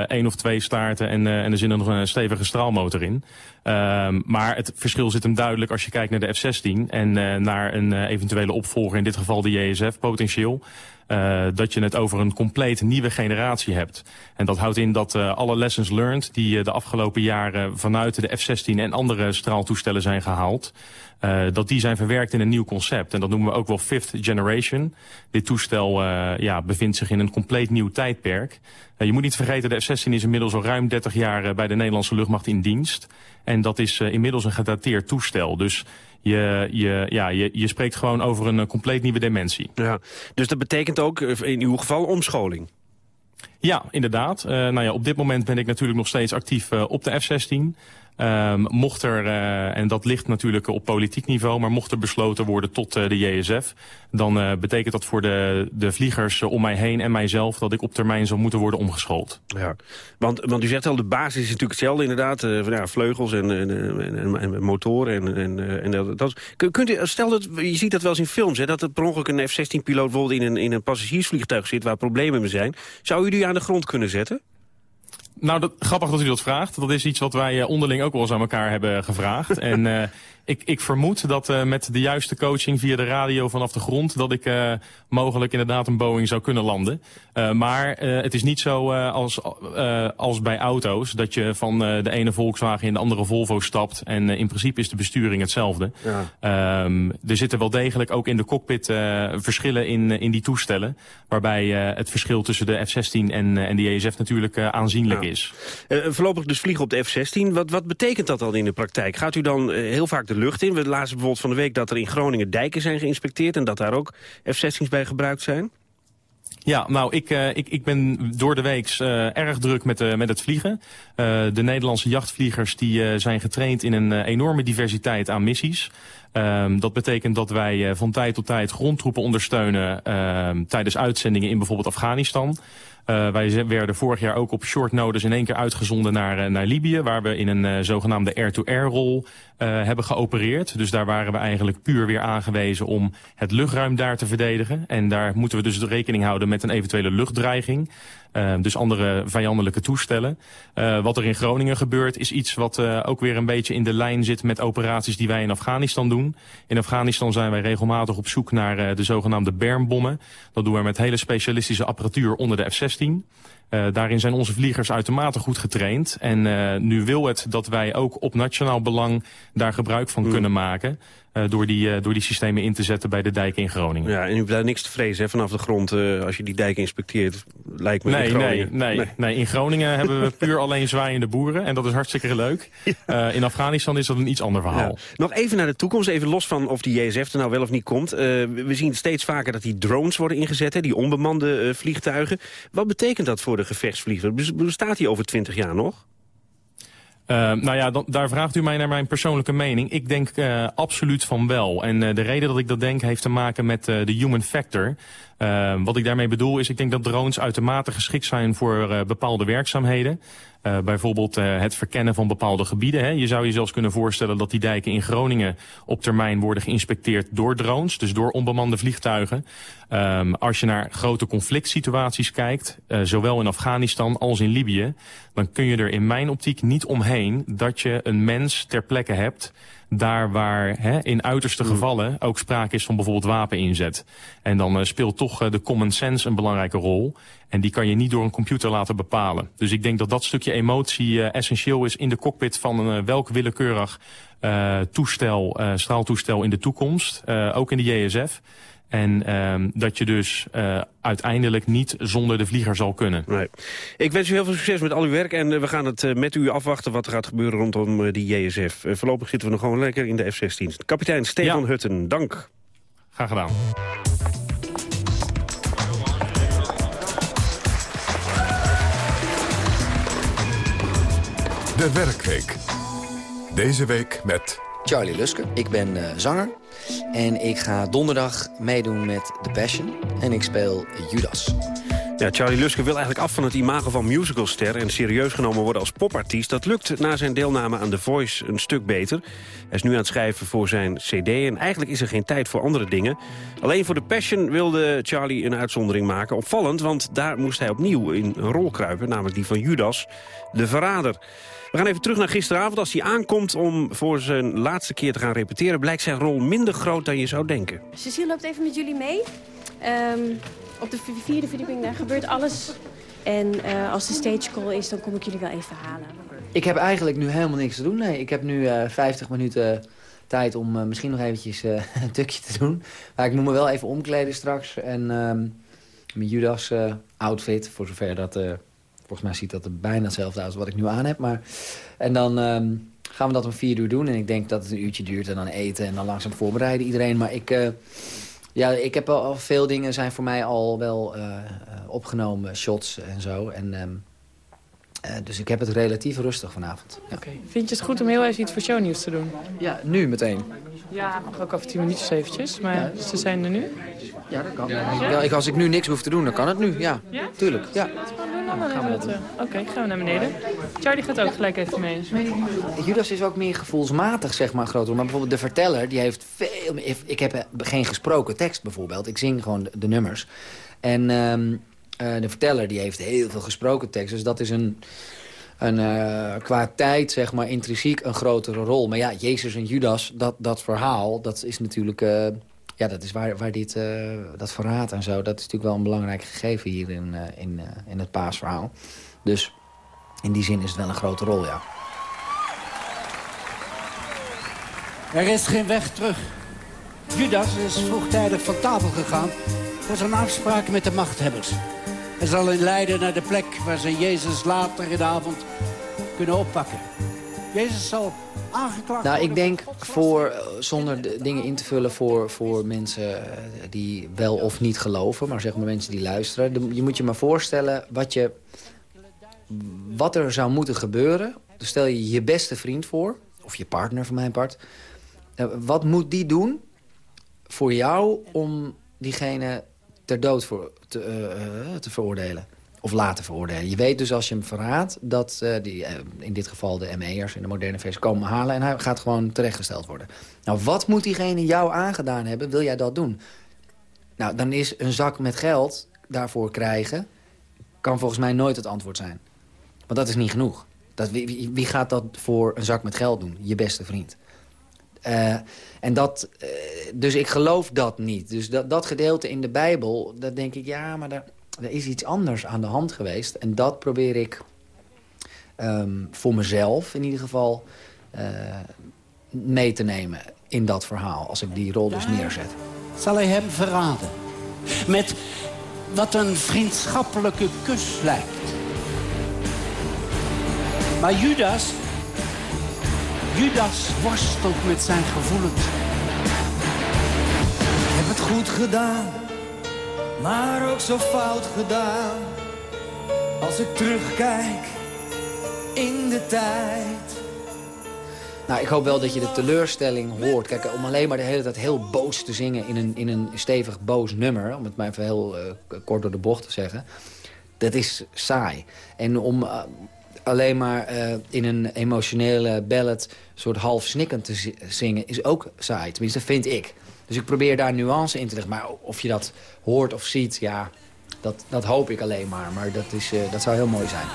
één of twee staarten en, en er zit nog een stevige straalmotor in. Ehm, maar het verschil zit hem duidelijk als je kijkt naar de F-16 en naar een eventuele opvolger, in dit geval de JSF potentieel. Eh, dat je het over een compleet nieuwe generatie hebt. En dat houdt in dat eh, alle lessons learned die eh, de afgelopen jaren vanuit de F-16 en andere straaltoestellen zijn gehaald, eh, dat die zijn verwerkt in een nieuw concept. En dat noemen we ook wel fifth generation. Dit toestel ja, bevindt zich in een compleet nieuw tijdperk. Je moet niet vergeten, de F-16 is inmiddels al ruim 30 jaar bij de Nederlandse luchtmacht in dienst. En dat is inmiddels een gedateerd toestel. Dus Je, je, ja, je, je spreekt gewoon over een compleet nieuwe dimensie. Ja, dus dat betekent ook in uw geval omscholing? Ja, inderdaad. Uh, nou ja, op dit moment ben ik natuurlijk nog steeds actief uh, op de F-16. Um, mocht er, uh, en dat ligt natuurlijk op politiek niveau... maar mocht er besloten worden tot uh, de JSF... dan uh, betekent dat voor de, de vliegers om mij heen en mijzelf... dat ik op termijn zal moeten worden omgeschoold. Ja, want, want u zegt al, de basis is natuurlijk hetzelfde inderdaad. ja, vleugels en, en, en, en motoren en, en, en dat. Kunt u, stel dat, je ziet dat wel eens in films... Hè, dat er per ongeluk een F-16-piloot bijvoorbeeld in een, in een passagiersvliegtuig zit... waar problemen mee zijn. Zou u die aan de grond kunnen zetten? Nou, dat, grappig dat u dat vraagt. Dat is iets wat wij onderling ook wel eens aan elkaar hebben gevraagd. en uh, ik, ik vermoed dat uh, met de juiste coaching via de radio vanaf de grond... dat ik uh, mogelijk inderdaad een Boeing zou kunnen landen. Uh, maar het is niet zo als, als bij auto's... dat je van de ene Volkswagen in de andere Volvo stapt... en in principe is de besturing hetzelfde. Ja. Um, er zitten wel degelijk ook in de cockpit verschillen in, in die toestellen... waarbij het verschil tussen de F-16 en, en de JSF natuurlijk aanzienlijk ja. is. voorlopig dus vliegen op de F-16. Wat, wat betekent dat dan in de praktijk? Gaat u dan heel vaak de lucht in. We lazen bijvoorbeeld van de week dat er in Groningen dijken zijn geïnspecteerd... en dat daar ook F-16's bij gebruikt zijn. Ja, nou, ik, uh, ik, ik ben door de week uh, erg druk met, uh, met het vliegen. De Nederlandse jachtvliegers die, zijn getraind in een enorme diversiteit aan missies. Um, dat betekent dat wij van tijd tot tijd grondtroepen ondersteunen ehm, tijdens uitzendingen in bijvoorbeeld Afghanistan. Uh, wij werden vorig jaar ook op short notice in één keer uitgezonden naar, uh, naar Libië... waar we in een zogenaamde air-to-air-rol hebben geopereerd. Dus daar waren we eigenlijk puur weer aangewezen om het luchtruim daar te verdedigen. En daar moeten we dus rekening houden met een eventuele luchtdreiging. Uh, dus andere vijandelijke toestellen. Uh, wat er in Groningen gebeurt is iets wat uh, ook weer een beetje in de lijn zit met operaties die wij in Afghanistan doen. In Afghanistan zijn wij regelmatig op zoek naar de zogenaamde bermbommen. Dat doen we met hele specialistische apparatuur onder de F-16. Uh, daarin zijn onze vliegers uitermate goed getraind. En uh, nu wil het dat wij ook op nationaal belang daar gebruik van mm. kunnen maken. Uh, door, die, door die systemen in te zetten bij de dijken in Groningen. Ja, en u hebt daar niks te vrezen hè, vanaf de grond als je die dijken inspecteert, lijkt me nee, in Groningen. Nee, nee, nee. nee, in Groningen hebben we puur alleen zwaaiende boeren. En dat is hartstikke leuk. In Afghanistan is dat een iets ander verhaal. Ja. Nog even naar de toekomst, even los van of die JSF er nou wel of niet komt. we zien steeds vaker dat die drones worden ingezet, hè, die onbemande vliegtuigen. Wat betekent dat voor de gevechtsvlieger? Bestaat die over twintig jaar nog? Uh, nou ja, dan, daar vraagt u mij naar mijn persoonlijke mening. Ik denk uh, absoluut van wel. En uh, de reden dat ik dat denk heeft te maken met de human factor. Wat ik daarmee bedoel is, ik denk dat drones uitermate geschikt zijn voor bepaalde werkzaamheden. Uh, bijvoorbeeld uh, het verkennen van bepaalde gebieden. Hè. Je zou je zelfs kunnen voorstellen dat die dijken in Groningen op termijn worden geïnspecteerd door drones, dus door onbemande vliegtuigen. Um, als je naar grote conflict situaties kijkt, zowel in Afghanistan als in Libië, dan kun je er in mijn optiek niet omheen dat je een mens ter plekke hebt daar waar hè, in uiterste gevallen ook sprake is van bijvoorbeeld wapeninzet. En dan uh, speelt toch uh, de common sense een belangrijke rol. En die kan je niet door een computer laten bepalen. Dus ik denk dat dat stukje emotie uh, essentieel is in de cockpit van welk willekeurig toestel, straaltoestel in de toekomst. ook in de JSF. En um, dat je dus uh, uiteindelijk niet zonder de vlieger zal kunnen. Nee. Ik wens u heel veel succes met al uw werk. En uh, we gaan het uh, met u afwachten wat er gaat gebeuren rondom die JSF. voorlopig zitten we nog gewoon lekker in de F-16. Kapitein Stefan ja. Hutten, dank. Graag gedaan. De Werkweek. Deze week met... Charlie Luske, ik ben uh, zanger. En ik ga donderdag meedoen met The Passion. En ik speel Judas. Charlie Luske wil eigenlijk af van het imago van musicalster... en serieus genomen worden als popartiest. Dat lukt na zijn deelname aan The Voice een stuk beter. Hij is nu aan het schrijven voor zijn cd... en eigenlijk is er geen tijd voor andere dingen. Alleen voor The Passion wilde Charlie een uitzondering maken. Opvallend, want daar moest hij opnieuw in een rol kruipen... namelijk die van Judas, de verrader. We gaan even terug naar gisteravond. Als hij aankomt om voor zijn laatste keer te gaan repeteren... blijkt zijn rol minder groot dan je zou denken. Cecile loopt even met jullie mee. Um, op de vierde verdieping daar gebeurt alles. En uh, als de stage call is, dan kom ik jullie wel even halen. Ik heb eigenlijk nu helemaal niks te doen. Nee, ik heb nu uh, 50 minuten tijd om uh, misschien nog eventjes een tukje te doen. Maar ik moet me wel even omkleden straks. En um, mijn Judas outfit, voor zover dat... Volgens mij ziet dat er bijna hetzelfde uit als wat ik nu aan heb. Maar... En dan um, gaan we dat om vier uur doen. En ik denk dat het een uurtje duurt en dan eten en dan langzaam voorbereiden iedereen. Maar ik, eh, ja, ik heb al, veel dingen zijn voor mij al wel uh, opgenomen, shots en zo. En, ehm, dus ik heb het relatief rustig vanavond. Ja. Vind je het goed om heel even iets voor shownieuws te doen? Ja, nu meteen. Ja, mag ook over tien minuutjes eventjes, maar ze zijn er nu. Ja, dat kan. Ja? Ik, als ik nu niks hoef te doen, dan kan het nu. Ja, ja? tuurlijk. Ja. Gaan we dat Oké, okay, gaan we naar beneden. Charlie gaat ook gelijk even mee. Judas is ook meer gevoelsmatig, zeg maar, groter. Maar bijvoorbeeld de verteller, die heeft veel meer... Ik heb geen gesproken tekst, bijvoorbeeld. Ik zing gewoon de, nummers. En um, uh, de verteller, die heeft heel veel gesproken tekst. Dus dat is een... Een, uh, qua tijd, zeg maar, intrinsiek een grotere rol. Maar ja, Jezus en Judas, dat, dat verhaal, dat is natuurlijk... Uh, ja, dat is waar, waar dit, uh, dat verraad en zo... dat is natuurlijk wel een belangrijk gegeven hier in, uh, in, uh, in het paasverhaal. Dus in die zin is het wel een grote rol, ja. Er is geen weg terug. Judas is vroegtijdig van tafel gegaan... voor zijn afspraak met de machthebbers. Hij zal in leiden naar de plek waar ze Jezus later in de avond kunnen oppakken. Jezus zal nou, ik denk voor, eh, zonder de dingen in te vullen voor, voor mensen eh, die wel of niet geloven... maar zeg maar mensen die luisteren. Je moet je maar voorstellen wat, je, wat er zou moeten gebeuren. Dus stel je je beste vriend voor, of je partner van mijn part. Eh, wat moet die doen voor jou om diegene ter dood voor, te, uh, te veroordelen? Of laten veroordelen. Je weet dus als je hem verraadt dat uh, die, uh, in dit geval de ME'ers in de moderne feest komen halen... en hij gaat gewoon terechtgesteld worden. Nou, wat moet diegene jou aangedaan hebben? Wil jij dat doen? Nou, dan is een zak met geld daarvoor krijgen... kan volgens mij nooit het antwoord zijn. Want dat is niet genoeg. Dat, wie, wie gaat dat voor een zak met geld doen? Je beste vriend. Uh, en dat, dus ik geloof dat niet. Dus dat, dat gedeelte in de Bijbel, dat denk ik, ja, maar daar, er is iets anders aan de hand geweest. En dat probeer ik um, voor mezelf in ieder geval uh, mee te nemen in dat verhaal. Als ik die rol dus neerzet. Zal hij hem verraden? Met wat een vriendschappelijke kus lijkt. Maar Judas... Judas worstelt met zijn gevoelens. Ik heb het goed gedaan maar ook zo fout gedaan. Als ik terugkijk in de tijd. Nou, ik hoop wel dat je de teleurstelling hoort. Kijk, om alleen maar de hele tijd heel boos te zingen in een, in een stevig boos nummer... om het maar even heel uh, kort door de bocht te zeggen... dat is saai. En om uh, alleen maar uh, in een emotionele ballad... soort half snikkend te zingen is ook saai. Tenminste, vind ik. Dus ik probeer daar nuance in te leggen. Maar of je dat hoort of ziet, ja, dat, dat hoop ik alleen maar. Maar dat, is, uh, dat zou heel mooi. Zijn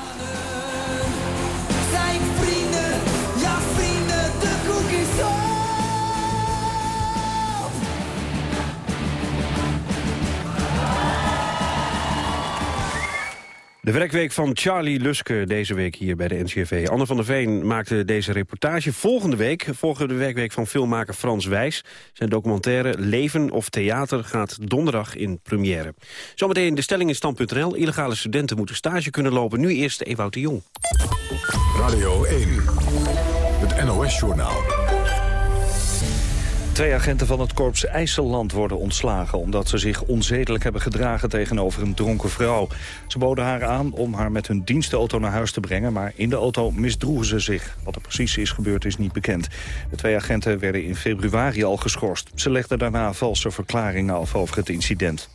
De werkweek van Charlie Luske deze week hier bij de NCRV. Anne van der Veen maakte deze reportage. Volgende week volgen de werkweek van filmmaker Frans Wijs. Zijn documentaire Leven of Theater gaat donderdag in première. Zometeen de stelling in stand.nl. Illegale studenten moeten stage kunnen lopen. Nu eerst Ewout de Jong. Radio 1, het NOS-journaal. Twee agenten van het korps IJsselland worden ontslagen... omdat ze zich onzedelijk hebben gedragen tegenover een dronken vrouw. Ze boden haar aan om haar met hun dienstauto naar huis te brengen... maar in de auto misdroegen ze zich. Wat er precies is gebeurd is niet bekend. De twee agenten werden in februari al geschorst. Ze legden daarna valse verklaringen af over het incident.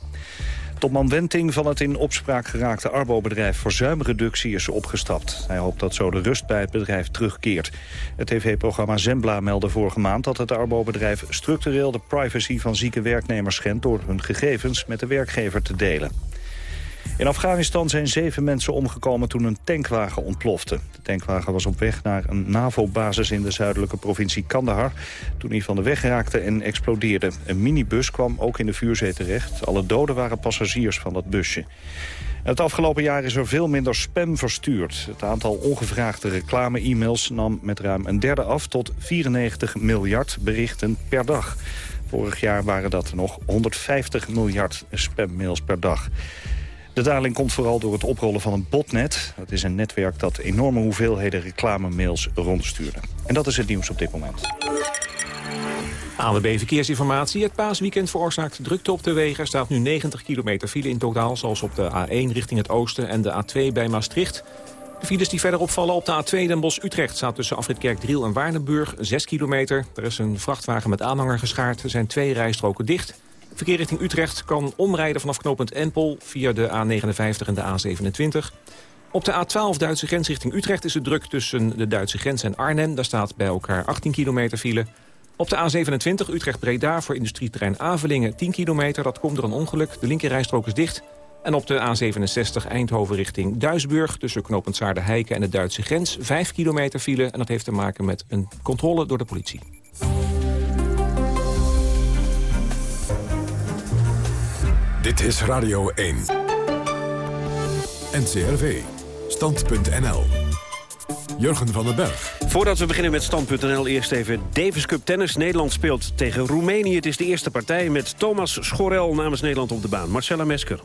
Topman Wenting van het in opspraak geraakte Arbo-bedrijf Verzuimreductie is opgestapt. Hij hoopt dat zo de rust bij het bedrijf terugkeert. Het tv-programma Zembla meldde vorige maand dat het Arbo-bedrijf structureel de privacy van zieke werknemers schendt door hun gegevens met de werkgever te delen. In Afghanistan zijn zeven mensen omgekomen toen een tankwagen ontplofte. De tankwagen was op weg naar een NAVO-basis in de zuidelijke provincie Kandahar... toen hij van de weg raakte en explodeerde. Een minibus kwam ook in de vuurzee terecht. Alle doden waren passagiers van dat busje. Het afgelopen jaar is er veel minder spam verstuurd. Het aantal ongevraagde reclame-e-mails nam met ruim een derde af... tot 94 miljard berichten per dag. Vorig jaar waren dat nog 150 miljard spammails per dag. De daling komt vooral door het oprollen van een botnet. Dat is een netwerk dat enorme hoeveelheden reclamemails rondstuurde. En dat is het nieuws op dit moment. ANWB Verkeersinformatie. Het paasweekend veroorzaakt drukte op de wegen. Er staat nu 90 kilometer file in totaal, zoals op de A1 richting het oosten en de A2 bij Maastricht. De files die verder opvallen op de A2 Den Bosch-Utrecht... staat tussen Afrit Driel en Waardenburg 6 kilometer. Er is een vrachtwagen met aanhanger geschaard. Er zijn twee rijstroken dicht. Verkeer richting Utrecht kan omrijden vanaf knooppunt Empel... via de A59 en de A27. Op de A12 Duitse grens richting Utrecht is het druk tussen de Duitse grens en Arnhem. Daar staat bij elkaar 18 kilometer file. Op de A27 Utrecht-Breda voor industrieterrein Avelingen 10 kilometer. Dat komt door een ongeluk. De linkerrijstrook is dicht. En op de A67 Eindhoven richting Duisburg... tussen knooppunt Heiken en de Duitse grens... 5 kilometer file en dat heeft te maken met een controle door de politie. Dit is Radio 1. NCRV. Stand.nl. Jurgen van den Berg. Voordat we beginnen met Stand.nl, eerst even Davis Cup Tennis. Nederland speelt tegen Roemenië. Het is de eerste partij met Thomas Schorel namens Nederland op de baan. Marcella Mesker.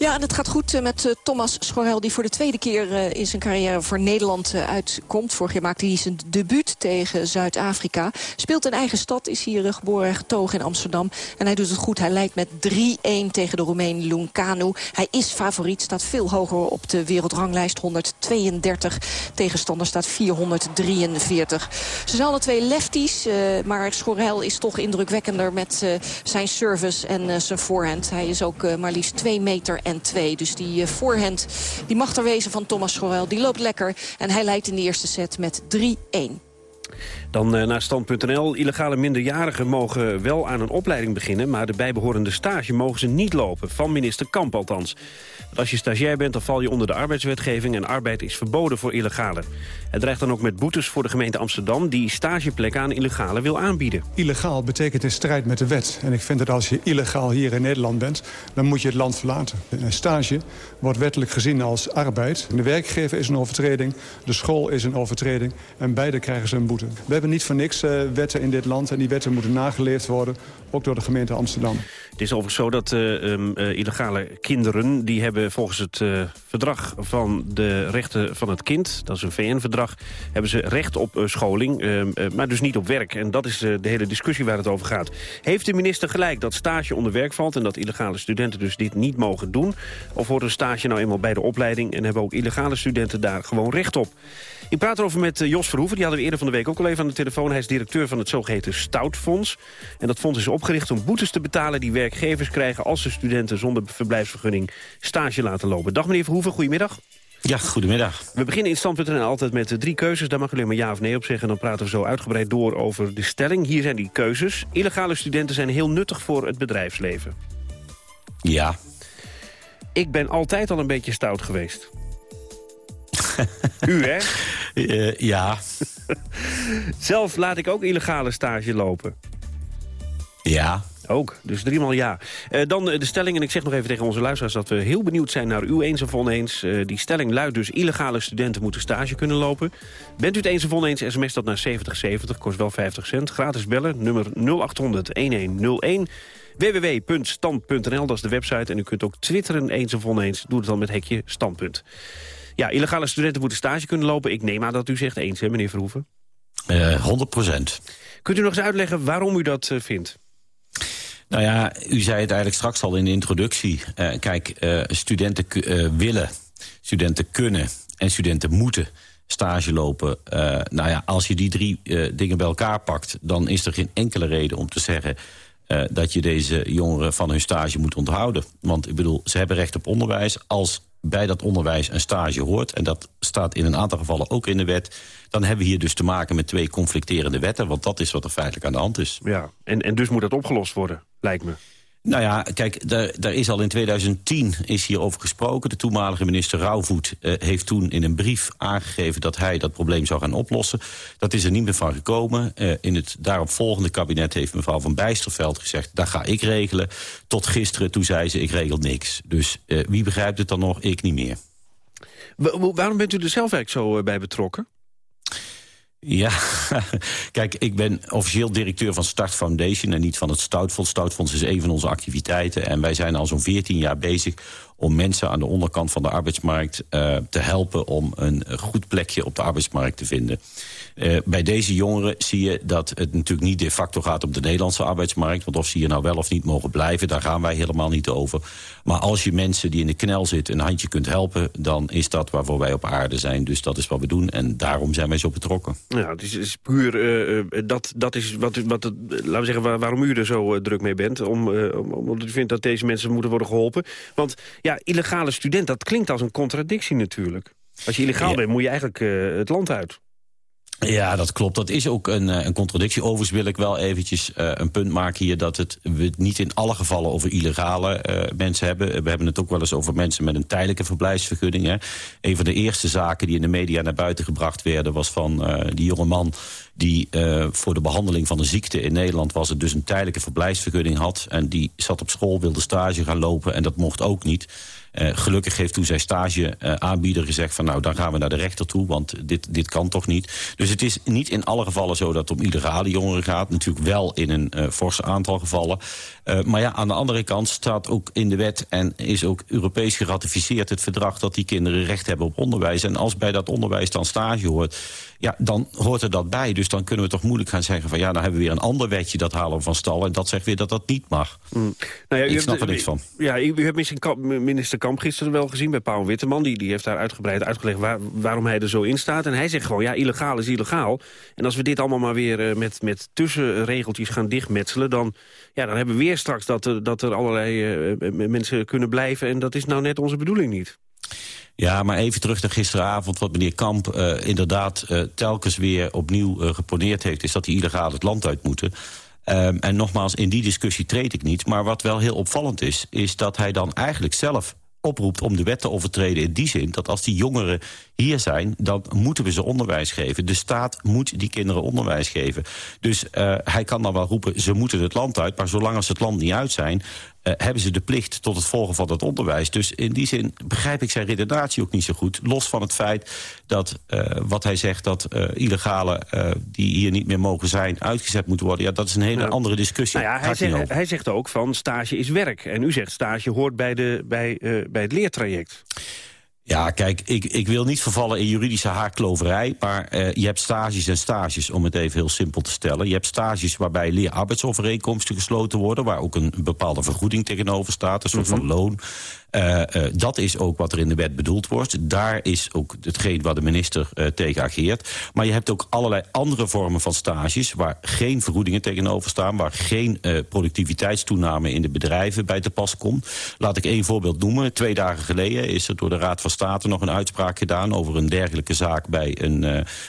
Ja, en het gaat goed eh, met eh, Thomas Schorel... die voor de tweede keer eh, in zijn carrière voor Nederland uitkomt. Vorig jaar maakte hij zijn debuut tegen Zuid-Afrika. Speelt in eigen stad, is hier geboren en getogen in Amsterdam. En hij doet het goed. Hij leidt met 3-1 tegen de Roemeen Luncanu. Hij is favoriet, staat veel hoger op de wereldranglijst. 132. Tegenstander staat 443. Ze zijn alle twee lefties, maar Schorel is toch indrukwekkender... met zijn service en zijn voorhand. Hij is ook maar liefst 2 meter 2. Dus die uh, voorhand die mag er wezen van Thomas Schorel. Die loopt lekker en hij leidt in de eerste set met 3-1. Dan uh, naar stand.nl. Illegale minderjarigen mogen wel aan een opleiding beginnen... maar de bijbehorende stage mogen ze niet lopen. Van minister Kamp althans. Als je stagiair bent, dan val je onder de arbeidswetgeving... en arbeid is verboden voor illegalen. Het dreigt dan ook met boetes voor de gemeente Amsterdam... die stageplekken aan illegalen wil aanbieden. Illegaal betekent in strijd met de wet. En ik vind dat als je illegaal hier in Nederland bent... dan moet je het land verlaten. Een stage wordt wettelijk gezien als arbeid. De werkgever is een overtreding, de school is een overtreding... en beide krijgen ze een boete. Hebben niet voor niks uh, wetten in dit land... en die wetten moeten nageleefd worden, ook door de gemeente Amsterdam. Het is overigens zo dat uh, um, uh, illegale kinderen... die hebben volgens het verdrag van de rechten van het kind... dat is een VN-verdrag, hebben ze recht op scholing... maar dus niet op werk. En dat is de hele discussie waar het over gaat. Heeft de minister gelijk dat stage onder werk valt... en dat illegale studenten dus dit niet mogen doen? Of hoort een stage nou eenmaal bij de opleiding... en hebben ook illegale studenten daar gewoon recht op? Ik praat erover met Jos Verhoeven, die hadden we eerder van de week ook al even aan de telefoon. Hij is directeur van het zogeheten Stoutfonds. En dat fonds is opgericht om boetes te betalen die werkgevers krijgen... als ze studenten zonder verblijfsvergunning stage laten lopen. Dag meneer Verhoeven, goedemiddag. Ja, goedemiddag. We beginnen in stand.nl altijd met drie keuzes. Daar mag u alleen maar ja of nee op zeggen. Dan praten we zo uitgebreid door over de stelling. Hier zijn die keuzes. Illegale studenten zijn heel nuttig voor het bedrijfsleven. Ja. Ik ben altijd al een beetje stout geweest. U, hè? Uh, ja. Zelf laat ik ook illegale stage lopen. Ja. Ook, dus driemaal ja. Uh, dan de stelling, en ik zeg nog even tegen onze luisteraars... dat we heel benieuwd zijn naar uw eens of oneens. Uh, die stelling luidt dus... illegale studenten moeten stage kunnen lopen. Bent u het eens of oneens, sms dat naar 7070, kost wel 50 cent. Gratis bellen, nummer 0800-1101 www.stand.nl, dat is de website. En u kunt ook twitteren eens of oneens. Doe het dan met hekje standpunt. Ja, illegale studenten moeten stage kunnen lopen. Ik neem aan dat u zegt eens, hè, meneer Verhoeven? Uh, 100 procent. Kunt u nog eens uitleggen waarom u dat uh, vindt? Nou ja, u zei het eigenlijk straks al in de introductie. Uh, kijk, studenten willen, studenten kunnen en studenten moeten stage lopen. nou ja, als je die drie dingen bij elkaar pakt... dan is er geen enkele reden om te zeggen... dat je deze jongeren van hun stage moet onthouden. Want ik bedoel, ze hebben recht op onderwijs. Als bij dat onderwijs een stage hoort... en dat staat in een aantal gevallen ook in de wet... dan hebben we hier dus te maken met twee conflicterende wetten... want dat is wat er feitelijk aan de hand is. Ja, en, en dus moet dat opgelost worden, lijkt me. Nou ja, kijk, daar, is al in 2010 is hierover gesproken. De toenmalige minister Rauwvoet uh, heeft toen in een brief aangegeven... dat hij dat probleem zou gaan oplossen. Dat is er niet meer van gekomen. Uh, in het daaropvolgende kabinet heeft mevrouw Van Bijsterveld gezegd... dat ga ik regelen. Tot gisteren, toen zei ze, ik regel niks. Dus uh, wie begrijpt het dan nog? Ik niet meer. Wa waarom bent u er zelf eigenlijk zo bij betrokken? Ja, kijk, ik ben officieel directeur van Start Foundation... en niet van het Stoutfonds. Stoutfonds is een van onze activiteiten. En wij zijn al zo'n 14 jaar bezig om mensen aan de onderkant van de arbeidsmarkt uh, te helpen... om een goed plekje op de arbeidsmarkt te vinden. Uh, bij deze jongeren zie je dat het natuurlijk niet de facto gaat om de Nederlandse arbeidsmarkt. Want of ze hier nou wel of niet mogen blijven, daar gaan wij helemaal niet over. Maar als je mensen die in de knel zitten een handje kunt helpen... dan is dat waarvoor wij op aarde zijn. Dus dat is wat we doen en daarom zijn wij zo betrokken. Ja, het is, puur, uh, dat, dat is wat, wat laten we zeggen, waar, waarom u er zo druk mee bent. Om, om, omdat u vindt dat deze mensen moeten worden geholpen. Want ja, illegale student, dat klinkt als een contradictie natuurlijk. Als je illegaal ja. bent, moet je eigenlijk het land uit. Ja, dat klopt. Dat is ook een, een contradictie. Overigens wil ik wel eventjes uh, een punt maken hier... dat het, we het niet in alle gevallen over illegale uh, mensen hebben. We hebben het ook wel eens over mensen met een tijdelijke verblijfsvergunning. Hè. Een van de eerste zaken die in de media naar buiten gebracht werden... was van die jonge man die voor de behandeling van een ziekte in Nederland was... het dus een tijdelijke verblijfsvergunning had. En die zat op school, wilde stage gaan lopen en dat mocht ook niet... Uh, gelukkig heeft toen zijn stageaanbieder uh, gezegd van nou dan gaan we naar de rechter toe, want dit, dit kan toch niet. Dus het is niet in alle gevallen zo dat het om illegale jongeren gaat. Natuurlijk wel in een uh, fors aantal gevallen. maar ja, aan de andere kant staat ook in de wet en is ook Europees geratificeerd het verdrag dat die kinderen recht hebben op onderwijs. En als bij dat onderwijs dan stage hoort, ja, dan hoort er dat bij. Dus dan kunnen we toch moeilijk gaan zeggen van ja, dan hebben we weer een ander wetje dat halen we van stal. En dat zegt weer dat dat niet mag. Mm. Nou ja, Ik snap er niks van. Ja, u hebt misschien minister Kamp gisteren wel gezien bij Paul Witteman. Die, die heeft daar uitgebreid uitgelegd waar, waarom hij er zo in staat. En hij zegt gewoon, ja, illegaal is illegaal. En als we dit allemaal maar weer uh, met, met tussenregeltjes gaan dichtmetselen... dan, ja, dan hebben we weer straks dat er, dat er allerlei uh, mensen kunnen blijven. En dat is nou net onze bedoeling niet. Ja, maar even terug naar gisteravond. Wat meneer Kamp uh, inderdaad uh, telkens weer opnieuw uh, geponeerd heeft... is dat die illegaal het land uit moeten. Um, en nogmaals, in die discussie treed ik niet. Maar wat wel heel opvallend is, is dat hij dan eigenlijk zelf oproept om de wet te overtreden in die zin... dat als die jongeren hier zijn, dan moeten we ze onderwijs geven. De staat moet die kinderen onderwijs geven. Dus uh, hij kan dan wel roepen, ze moeten het land uit... maar zolang als het land niet uit zijn... Uh, hebben ze de plicht tot het volgen van dat onderwijs. Dus in die zin begrijp ik zijn redenatie ook niet zo goed. Los van het feit dat uh, wat hij zegt... dat uh, illegale die hier niet meer mogen zijn uitgezet moeten worden. Ja, dat is een hele nou, andere discussie. Nou ja, hij, zegt, hij, zegt, ook van stage is werk. En u zegt stage hoort bij, de, bij, bij het leertraject. Ja, kijk, ik, ik wil niet vervallen in juridische haarkloverij... maar uh, je hebt stages en stages, om het even heel simpel te stellen. Je hebt stages waarbij leerarbeidsovereenkomsten gesloten worden... waar ook een bepaalde vergoeding tegenover staat, een soort mm -hmm. van loon. Uh, uh, dat is ook wat er in de wet bedoeld wordt. Daar is ook hetgeen waar de minister uh, tegen ageert. Maar je hebt ook allerlei andere vormen van stages... waar geen vergoedingen tegenover staan... waar geen productiviteitstoename in de bedrijven bij te pas komt. Laat ik één voorbeeld noemen. Twee dagen geleden is er door de Raad van State nog een uitspraak gedaan... over een dergelijke zaak bij een,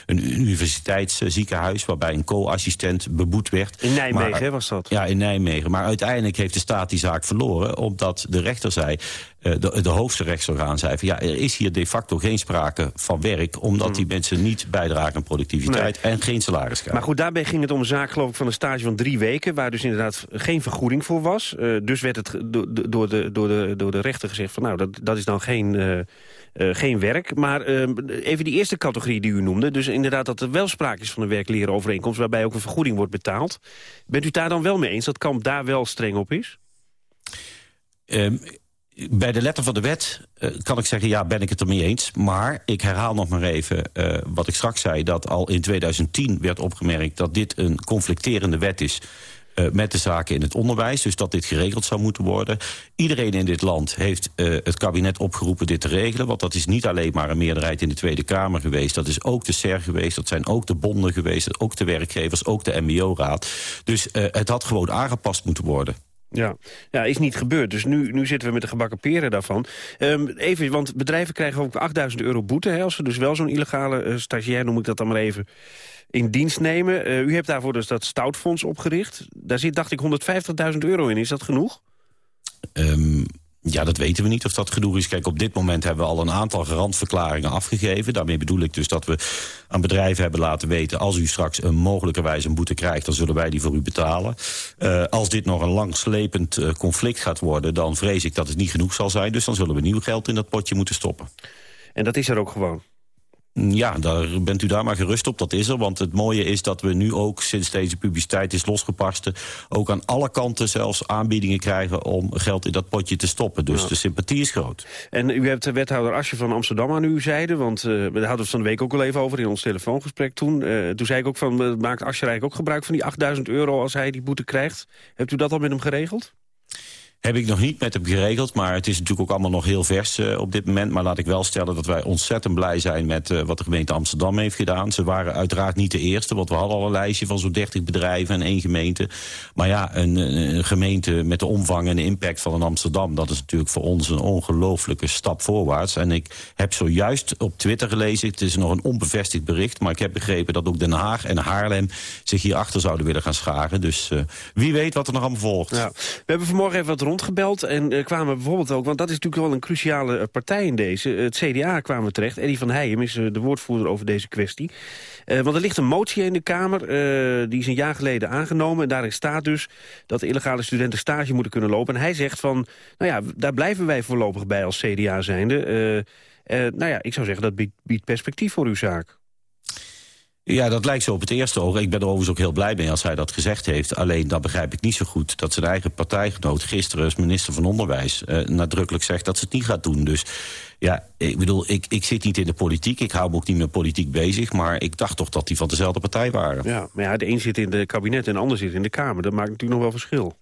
een universiteitsziekenhuis... waarbij een co-assistent beboet werd. In Nijmegen maar, was dat? Ja, in Nijmegen. Maar uiteindelijk heeft de staat die zaak verloren... omdat de rechter zei... Uh, de, de hoogste rechtsorgaan zei van ja, er is hier de facto geen sprake van werk... omdat hmm. die mensen niet bijdragen aan productiviteit nee. en geen salaris krijgen. Maar goed, daarbij ging het om een zaak geloof ik van een stage van drie weken... waar dus inderdaad geen vergoeding voor was. Uh, dus werd het do door de, door, de, door de rechter gezegd van nou, dat, dat is dan geen... Uh, Uh, geen werk. Maar uh, even die eerste categorie die u noemde. Dus inderdaad dat er wel sprake is van een werk-leren overeenkomst... waarbij ook een vergoeding wordt betaald. Bent u daar dan wel mee eens dat Kamp daar wel streng op is? Um, bij de letter van de wet uh, kan ik zeggen, ja, ben ik het ermee eens. Maar ik herhaal nog maar even uh, wat ik straks zei... dat al in 2010 werd opgemerkt dat dit een conflicterende wet is... Uh, met de zaken in het onderwijs, dus dat dit geregeld zou moeten worden. Iedereen in dit land heeft het kabinet opgeroepen dit te regelen... want dat is niet alleen maar een meerderheid in de Tweede Kamer geweest... dat is ook de SER geweest, dat zijn ook de bonden geweest... ook de werkgevers, ook de MBO-raad. Dus het had gewoon aangepast moeten worden. Ja. ja, is niet gebeurd. Dus nu, nu zitten we met de gebakken peren daarvan. Um, even, want bedrijven krijgen ook 8000 euro boete... Hè, als ze dus wel zo'n illegale uh, stagiair, noem ik dat dan maar even, in dienst nemen. Uh, u hebt daarvoor dus dat stoutfonds opgericht. Daar zit, dacht ik, 150.000 euro in. Is dat genoeg? Um, ja, dat weten we niet of dat genoeg is. Kijk, op dit moment hebben we al een aantal garantverklaringen afgegeven. Daarmee bedoel ik dus dat we aan bedrijven hebben laten weten... als u straks een mogelijkerwijs een boete krijgt, dan zullen wij die voor u betalen. Uh, als dit nog een langslepend uh, conflict gaat worden... dan vrees ik dat het niet genoeg zal zijn. Dus dan zullen we nieuw geld in dat potje moeten stoppen. En dat is er ook gewoon? Ja, daar bent u daar maar gerust op. Dat is er. Want het mooie is dat we nu ook, sinds deze publiciteit is losgebarsten... ook aan alle kanten zelfs aanbiedingen krijgen om geld in dat potje te stoppen. Dus de sympathie is groot. En u hebt de wethouder Asje van Amsterdam aan uw zijde. Want uh, we hadden het van de week ook al even over in ons telefoongesprek toen. Uh, toen zei ik ook van, maakt Asje eigenlijk ook gebruik van die 8000 euro als hij die boete krijgt? Hebt u dat al met hem geregeld? Heb ik nog niet met hem geregeld, maar het is natuurlijk ook allemaal nog heel vers uh, op dit moment. Maar laat ik wel stellen dat wij ontzettend blij zijn met uh, wat de gemeente Amsterdam heeft gedaan. Ze waren uiteraard niet de eerste, want we hadden al een lijstje van zo'n 30 bedrijven en één gemeente. Maar ja, een, een, gemeente met de omvang en de impact van een Amsterdam... dat is natuurlijk voor ons een ongelooflijke stap voorwaarts. En ik heb zojuist op Twitter gelezen, het is nog een onbevestigd bericht... maar ik heb begrepen dat ook Den Haag en Haarlem zich hierachter zouden willen gaan scharen. Dus wie weet wat er nog allemaal volgt. We hebben vanmorgen even wat rondgebeld en uh, kwamen bijvoorbeeld ook... want dat is natuurlijk wel een cruciale uh, partij in deze. het CDA kwamen terecht. Eddie van Heijem is de woordvoerder over deze kwestie. want er ligt een motie in de Kamer. die is een jaar geleden aangenomen. En daarin staat dus dat illegale studenten stage moeten kunnen lopen. En hij zegt van, nou ja, daar blijven wij voorlopig bij als CDA zijnde. nou ja, ik zou zeggen, dat biedt, biedt perspectief voor uw zaak. Ja, dat lijkt zo op het eerste oog. Ik ben er overigens ook heel blij mee als hij dat gezegd heeft. Alleen, dan begrijp ik niet zo goed dat zijn eigen partijgenoot... gisteren als minister van Onderwijs uh, nadrukkelijk zegt dat ze het niet gaat doen. Dus ja, ik bedoel, ik, ik zit niet in de politiek. Ik hou me ook niet met politiek bezig. Maar ik dacht toch dat die van dezelfde partij waren. Ja, maar ja, de een zit in de kabinet en de ander zit in de Kamer. Dat maakt natuurlijk nog wel verschil.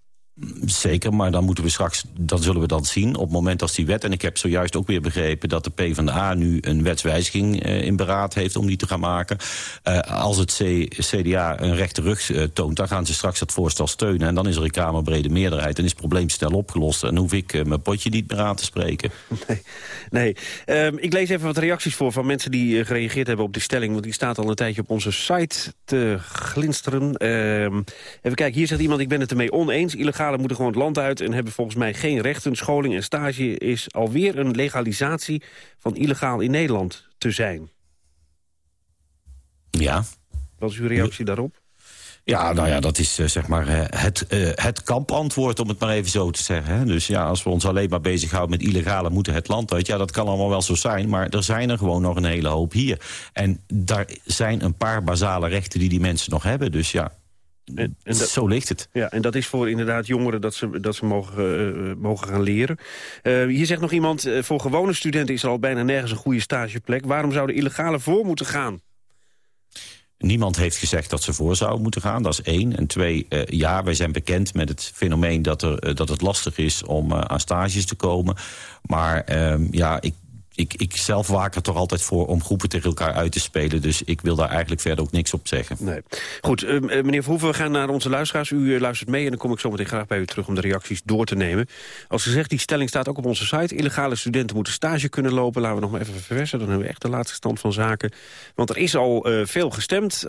Zeker, maar dan moeten we straks, dan zullen we dat zien op het moment als die wet... en ik heb zojuist ook weer begrepen dat de PvdA nu een wetswijziging uh, in beraad heeft... om die te gaan maken. Uh, als het CDA een rechte rug uh, toont, dan gaan ze straks dat voorstel steunen... en dan is er een kamerbrede meerderheid en is het probleem snel opgelost... en hoef ik mijn potje niet meer aan te spreken. Nee, nee. Um, ik lees even wat reacties voor van mensen die gereageerd hebben op de stelling... want die staat al een tijdje op onze site te glinsteren. Um, even kijken, hier zegt iemand, ik ben het ermee oneens... Illegaal moeten gewoon het land uit en hebben volgens mij geen rechten. Scholing en stage is alweer een legalisatie van illegaal in Nederland te zijn. Ja. Wat is uw reactie daarop? Ja, nou ja, dat is uh, zeg maar uh, het, uh, het kampantwoord, om het maar even zo te zeggen. Dus ja, als we ons alleen maar bezighouden met illegale moeten het land uit... ja, dat kan allemaal wel zo zijn, maar er zijn er gewoon nog een hele hoop hier. En daar zijn een paar basale rechten die die mensen nog hebben. Dus ja, en, en dat, Zo ligt het. Ja, en dat is voor inderdaad jongeren dat ze, dat ze mogen, uh, mogen gaan leren. Uh, hier zegt nog iemand, uh, voor gewone studenten is er al bijna nergens een goede stageplek. Waarom zouden illegale voor moeten gaan? Niemand heeft gezegd dat ze voor zouden moeten gaan, dat is één. En twee, uh, ja, wij zijn bekend met het fenomeen dat, er, uh, dat het lastig is om uh, aan stages te komen. Maar ja, ik ik, ik zelf waak er toch altijd voor om groepen tegen elkaar uit te spelen. Dus ik wil daar eigenlijk verder ook niks op zeggen. Nee. Goed, uh, meneer Verhoeven, we gaan naar onze luisteraars. U uh, luistert mee en dan kom ik zo meteen graag bij u terug om de reacties door te nemen. Als gezegd, die stelling staat ook op onze site. Illegale studenten moeten stage kunnen lopen. Laten we nog maar even verversen, dan hebben we echt de laatste stand van zaken. Want er is al uh, veel gestemd.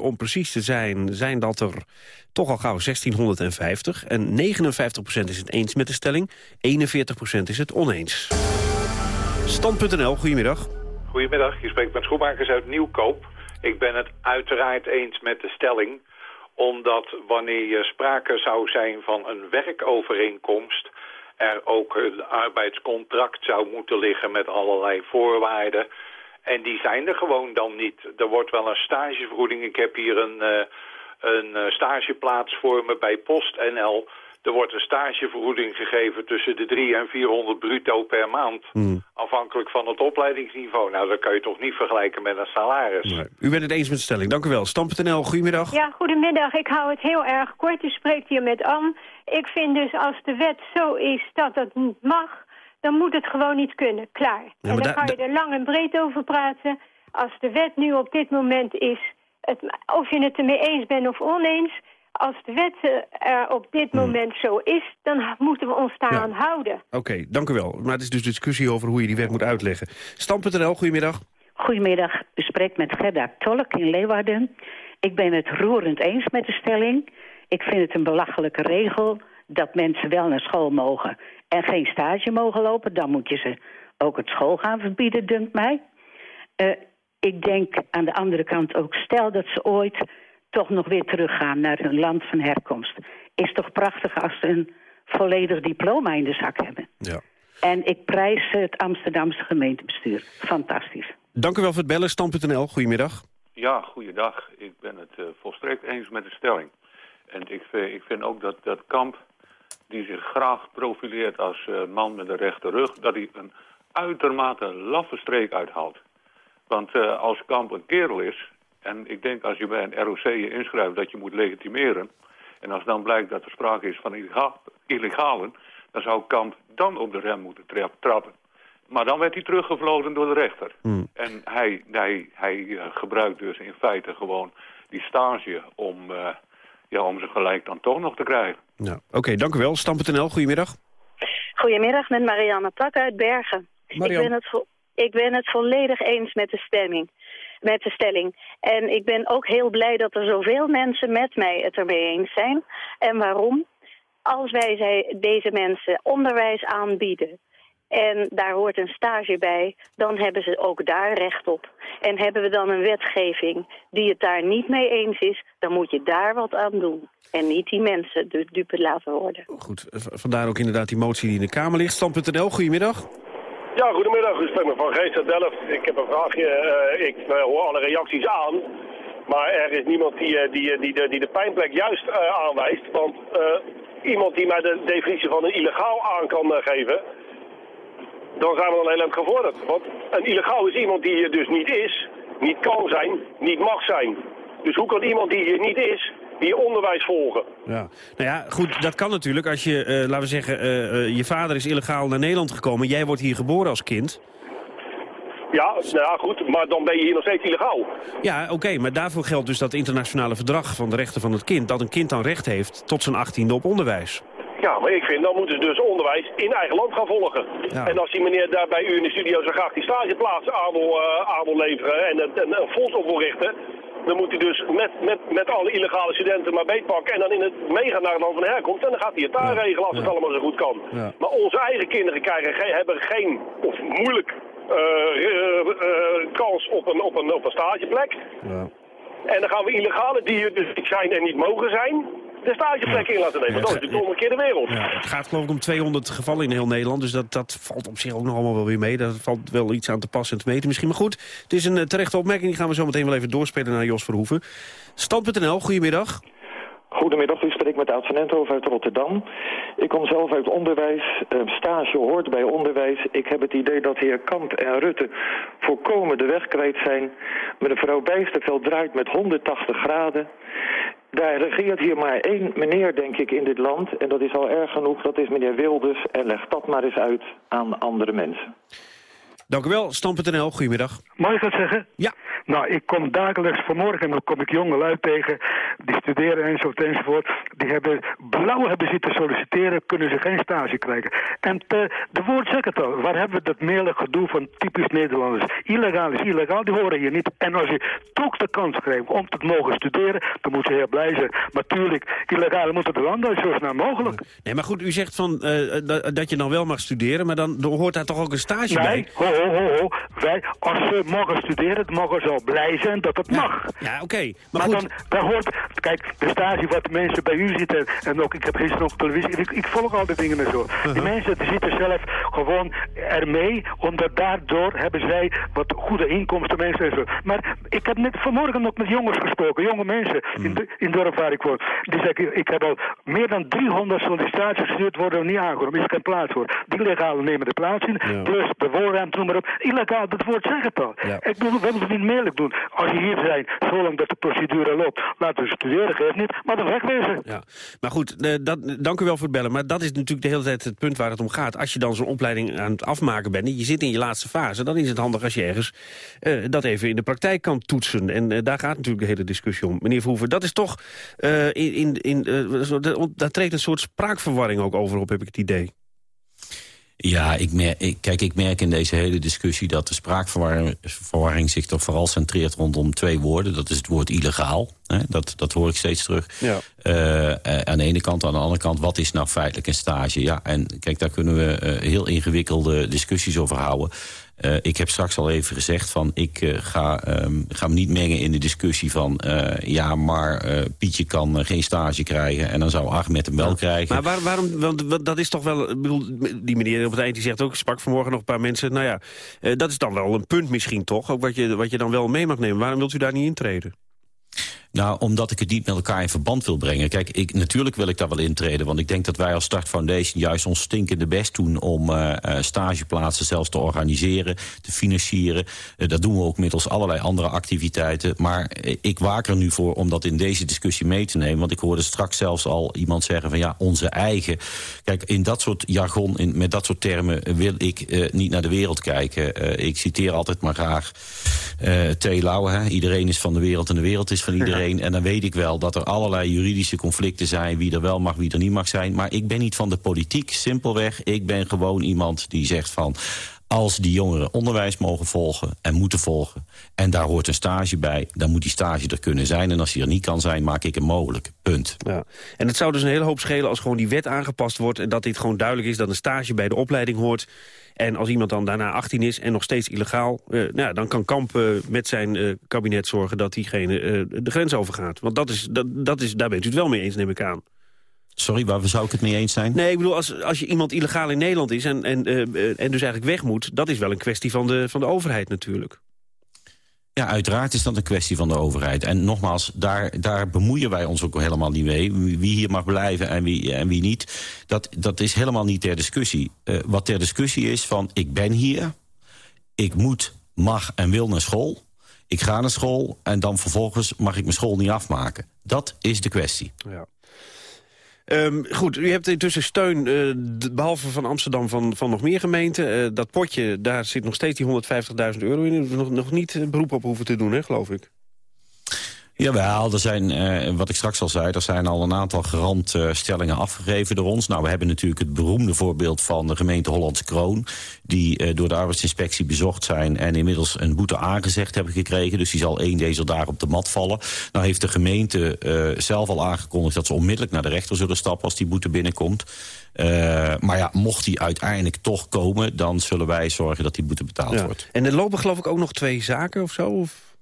om precies te zijn, zijn dat er toch al gauw 1650. En 59% is het eens met de stelling. 41% is het oneens. Stand.nl, goedemiddag. Goedemiddag, je spreekt met Schoenmakers uit Nieuwkoop. Ik ben het uiteraard eens met de stelling... omdat wanneer er sprake zou zijn van een werkovereenkomst... er ook een arbeidscontract zou moeten liggen met allerlei voorwaarden... En die zijn er gewoon dan niet. Er wordt wel een stagevergoeding. Ik heb hier een, uh, een stageplaats voor me bij PostNL... Er wordt een stagevergoeding gegeven tussen de 3 en 400 bruto per maand. Hmm. Afhankelijk van het opleidingsniveau. Nou, dat kan je toch niet vergelijken met een salaris. Nee. U bent het eens met de stelling. Dank u wel. Stam.nl, goedemiddag. Ja, goedemiddag. Ik hou het heel erg kort. U spreekt hier met Anne. Ik vind dus als de wet zo is dat het niet mag... dan moet het gewoon niet kunnen. Klaar. Ja, en dan kan je er lang en breed over praten. Als de wet nu op dit moment is... Het, of je het ermee eens bent of oneens als de wet er op dit Hmm. moment zo is, dan moeten we ons daaraan houden. Oké, okay, dank u wel. Maar het is dus discussie over hoe je die wet moet uitleggen. Stam.nl, goedemiddag. Goedemiddag, u spreekt met Gerda Tolk in Leeuwarden. Ik ben het roerend eens met de stelling. Ik vind het een belachelijke regel dat mensen wel naar school mogen... en geen stage mogen lopen. Dan moet je ze ook het school gaan verbieden, dunkt mij. Uh, ik denk aan de andere kant ook, stel dat ze ooit toch nog weer teruggaan naar hun land van herkomst. Is toch prachtig als ze een volledig diploma in de zak hebben. Ja. En ik prijs het Amsterdamse gemeentebestuur. Fantastisch. Dank u wel voor het bellen. Stam.nl, goedemiddag. Ja, goeiedag. Ik ben het uh, volstrekt eens met de stelling. En ik, ik vind ook dat, dat Kamp, die zich graag profileert als uh, man met een rechte rug... dat hij een uitermate laffe streek uithaalt. Want uh, als Kamp een kerel is... en ik denk als je bij een ROC je inschrijft dat je moet legitimeren... en als dan blijkt dat er sprake is van illegalen... dan zou Kamp dan op de rem moeten tra trappen. Maar dan werd hij teruggevlogen door de rechter. Hmm. En hij, hij, hij uh, gebruikt dus in feite gewoon die stage om, uh, ja, om zijn gelijk dan toch nog te krijgen. Ja. Oké, okay, dank u wel. Stam.nl, goedemiddag. Goedemiddag, met Marianne Tak uit Bergen. Ik ben, het ik ben het volledig eens met de stemming. Met de stelling. En ik ben ook heel blij dat er zoveel mensen met mij het ermee eens zijn. En waarom? Als wij zij, deze mensen onderwijs aanbieden, en daar hoort een stage bij, dan hebben ze ook daar recht op. En hebben we dan een wetgeving die het daar niet mee eens is, dan moet je daar wat aan doen. En niet die mensen de dupe laten worden. Goed, vandaar ook inderdaad die motie die in de Kamer ligt. Stand.nl, goedemiddag. Ja, goedemiddag. U van uit Delft. Ik heb een vraagje. Uh, ik uh, hoor alle reacties aan. Maar er is niemand die, uh, die, die, de, die de pijnplek juist aanwijst. Want iemand die mij de definitie van een illegaal aan kan geven dan zijn we dan heel erg gevorderd. Want een illegaal is iemand die hier dus niet is, niet kan zijn, niet mag zijn. Dus hoe kan iemand die hier niet is, hier onderwijs volgen? Ja, nou ja, goed, dat kan natuurlijk als je, uh, laten we zeggen, uh, uh, je vader is illegaal naar Nederland gekomen. Jij wordt hier geboren als kind. Ja, nou ja, goed, maar dan ben je hier nog steeds illegaal. Ja, oké, maar daarvoor geldt dus dat internationale verdrag van de rechten van het kind... dat een kind dan recht heeft tot zijn achttiende op onderwijs. Ja, maar ik vind, dan moeten ze dus onderwijs in eigen land gaan volgen. Ja. En als die meneer daar bij u in de studio zo graag die stageplaats aan wil, uh, aan wil leveren en, en een fonds op wil richten... dan moet hij dus met, met, met alle illegale studenten maar beetpakken en dan in het meegaan naar het land van herkomst. En dan gaat hij het daar Ja. regelen als het allemaal zo goed kan. Maar onze eigen kinderen krijgen, ge- hebben geen, of moeilijk, eh, eh, eh, kans op een, op, een, op een stageplek. Ja. En dan gaan we illegalen die er dus niet zijn en niet mogen zijn, de stageplek in laten nemen. Dat is natuurlijk keer de wereld. Ja, het gaat geloof ik om 200 gevallen in heel Nederland. Dus dat, dat valt op zich ook nog allemaal wel weer mee. Daar valt wel iets aan te passen en te meten misschien. Maar goed, het is een eh, terechte opmerking. Die gaan we zo meteen wel even doorspelen naar Jos Verhoeven. Stand.nl, goedemiddag. Goedemiddag, u spreekt met Aad van Enthoven uit Rotterdam. Ik kom zelf uit onderwijs. Eh, stage hoort bij onderwijs. Ik heb het idee dat heer Kamp en Rutte volkomen de weg kwijt zijn. Mevrouw Bijsterveld draait met 180 graden. Daar regeert hier maar één meneer, denk ik, in dit land. En dat is al erg genoeg. Dat is meneer Wilders. En leg dat maar eens uit aan andere mensen. Dank u wel, Stand.nl, goedemiddag. Mag ik dat zeggen? Ja. Nou, ik kom dagelijks vanmorgen dan kom ik jongelui tegen, die studeren enzovoort enzovoort. Die hebben blauw hebben zitten solliciteren, kunnen ze geen stage krijgen. En te, de woord zegt het al, waar hebben we dat meerlijk gedoe van typisch Nederlanders? Illegaal is illegaal, die horen hier niet. En als je toch de kans krijgt om te mogen studeren, dan moet je heel blij zijn. Maar tuurlijk, illegaal moeten de land uit zo snel mogelijk. Nee, maar goed, u zegt van, eh, dat, dat je dan wel mag studeren... maar dan, hoort daar toch ook een stage Nee, bij? ho, ho, ho, ho. Wij, als ze mogen studeren, mogen ze al blij zijn dat het mag. Ja, oké. Maar, Maar dan, daar hoort, kijk, de stage wat de mensen bij u zitten, en ook, ik heb gisteren nog televisie, ik, ik volg al die dingen en zo. Die mensen die zitten zelf gewoon ermee, omdat daardoor hebben zij wat goede inkomsten mensen en zo. Maar ik heb net vanmorgen nog met jongens gesproken, jonge mensen in, de, in het dorp waar ik woon. Die zeggen, ik heb al meer dan 300 sollicitaties gestuurd, worden er niet aangenomen, is geen plaats voor. Die legale nemen de plaats in, plus de woonruimte, noem maar op. Illegaal, dat woord zegt het al. Ik bedoel, we moeten het niet meerlijk doen. Als je hier zijn, zolang dat de procedure loopt, laten we studeren, geeft niet, maar dan wegwezen. Ja, maar goed, eh, dat, dank u wel voor het bellen. Maar dat is natuurlijk de hele tijd het punt waar het om gaat. Als je dan zo'n opleiding aan het afmaken bent... en je zit in je laatste fase, dan is het handig als je ergens eh, dat even in de praktijk kan toetsen. En eh, daar gaat natuurlijk de hele discussie om. Meneer Verhoeven, dat is toch... eh, in, in, daar treedt een soort spraakverwarring ook over op, heb ik het idee. Ja, ik merk, kijk, ik merk in deze hele discussie dat de spraakverwarring verwarring zich toch vooral centreert rondom twee woorden. Dat is het woord illegaal. Hè? Dat, dat hoor ik steeds terug. Ja. Eh, eh, aan de ene kant, aan de andere kant, wat is nou feitelijk een stage? Ja, en kijk, daar kunnen we eh, heel ingewikkelde discussies over houden. Uh, ik heb straks al even gezegd van ik uh, ga, um, ga me niet mengen in de discussie van... Uh, ja, maar Pietje kan geen stage krijgen en dan zou Ahmed hem wel ja. krijgen. Maar waar, waarom, want dat is toch wel... Bedoel, die meneer op het eind die zegt ook, ik sprak vanmorgen nog een paar mensen... nou ja, dat is dan wel een punt misschien toch, ook wat je, wat je dan wel mee mag nemen. Waarom wilt u daar niet intreden? Nou, omdat ik het niet met elkaar in verband wil brengen. Kijk, ik, natuurlijk wil ik daar wel intreden. Want ik denk dat wij als Start Foundation juist ons stinkende best doen... om uh, stageplaatsen zelfs te organiseren, te financieren. Uh, dat doen we ook middels allerlei andere activiteiten. Maar ik waak er nu voor om dat in deze discussie mee te nemen. Want ik hoorde straks zelfs al iemand zeggen van ja, onze eigen. Kijk, in dat soort jargon, met dat soort termen... wil ik niet naar de wereld kijken. ik citeer altijd maar graag T. Lauwe. Iedereen is van de wereld en de wereld is van iedereen. En dan weet ik wel dat er allerlei juridische conflicten zijn... wie er wel mag, wie er niet mag zijn. Maar ik ben niet van de politiek, simpelweg. Ik ben gewoon iemand die zegt van als die jongeren onderwijs mogen volgen en moeten volgen... en daar hoort een stage bij, dan moet die stage er kunnen zijn. En als die er niet kan zijn, maak ik hem mogelijk. Punt. Ja. En het zou dus een hele hoop schelen als gewoon die wet aangepast wordt... en dat dit gewoon duidelijk is dat een stage bij de opleiding hoort... En als iemand dan daarna 18 is en nog steeds illegaal... Uh, nou, dan kan Kamp uh, met zijn uh, kabinet zorgen dat diegene de grens overgaat. Want dat is, dat, dat is, daar bent u het wel mee eens, neem ik aan. Sorry, waar zou ik het mee eens zijn? Nee, ik bedoel, als, als je iemand illegaal in Nederland is... En, en, en dus eigenlijk weg moet, dat is wel een kwestie van de, van de overheid natuurlijk. Ja, uiteraard is dat een kwestie van de overheid. En nogmaals, daar, daar bemoeien wij ons ook helemaal niet mee. Wie hier mag blijven en wie, en wie niet. Dat, dat is helemaal niet ter discussie. Uh, wat ter discussie is van, ik ben hier. Ik moet, mag en wil naar school. Ik ga naar school en dan vervolgens mag ik mijn school niet afmaken. Dat is de kwestie. Ja. Um, goed, u hebt intussen steun, uh, behalve van Amsterdam, van, van nog meer gemeenten. Uh, dat potje, daar zit nog steeds die 150.000 euro in. U nog, nog niet beroep op hoeven te doen, hè, geloof ik. Jawel, er zijn, uh, wat ik straks al zei, er zijn al een aantal garantstellingen afgegeven door ons. Nou, we hebben natuurlijk het beroemde voorbeeld van de gemeente Hollandse Kroon... die uh, door de arbeidsinspectie bezocht zijn en inmiddels een boete aangezegd hebben gekregen. Dus die zal één deze daar op de mat vallen. Nou heeft de gemeente uh, zelf al aangekondigd dat ze onmiddellijk naar de rechter zullen stappen als die boete binnenkomt. maar ja, mocht die uiteindelijk toch komen, dan zullen wij zorgen dat die boete betaald ja. wordt. En er lopen geloof ik ook nog twee zaken of zo? Of?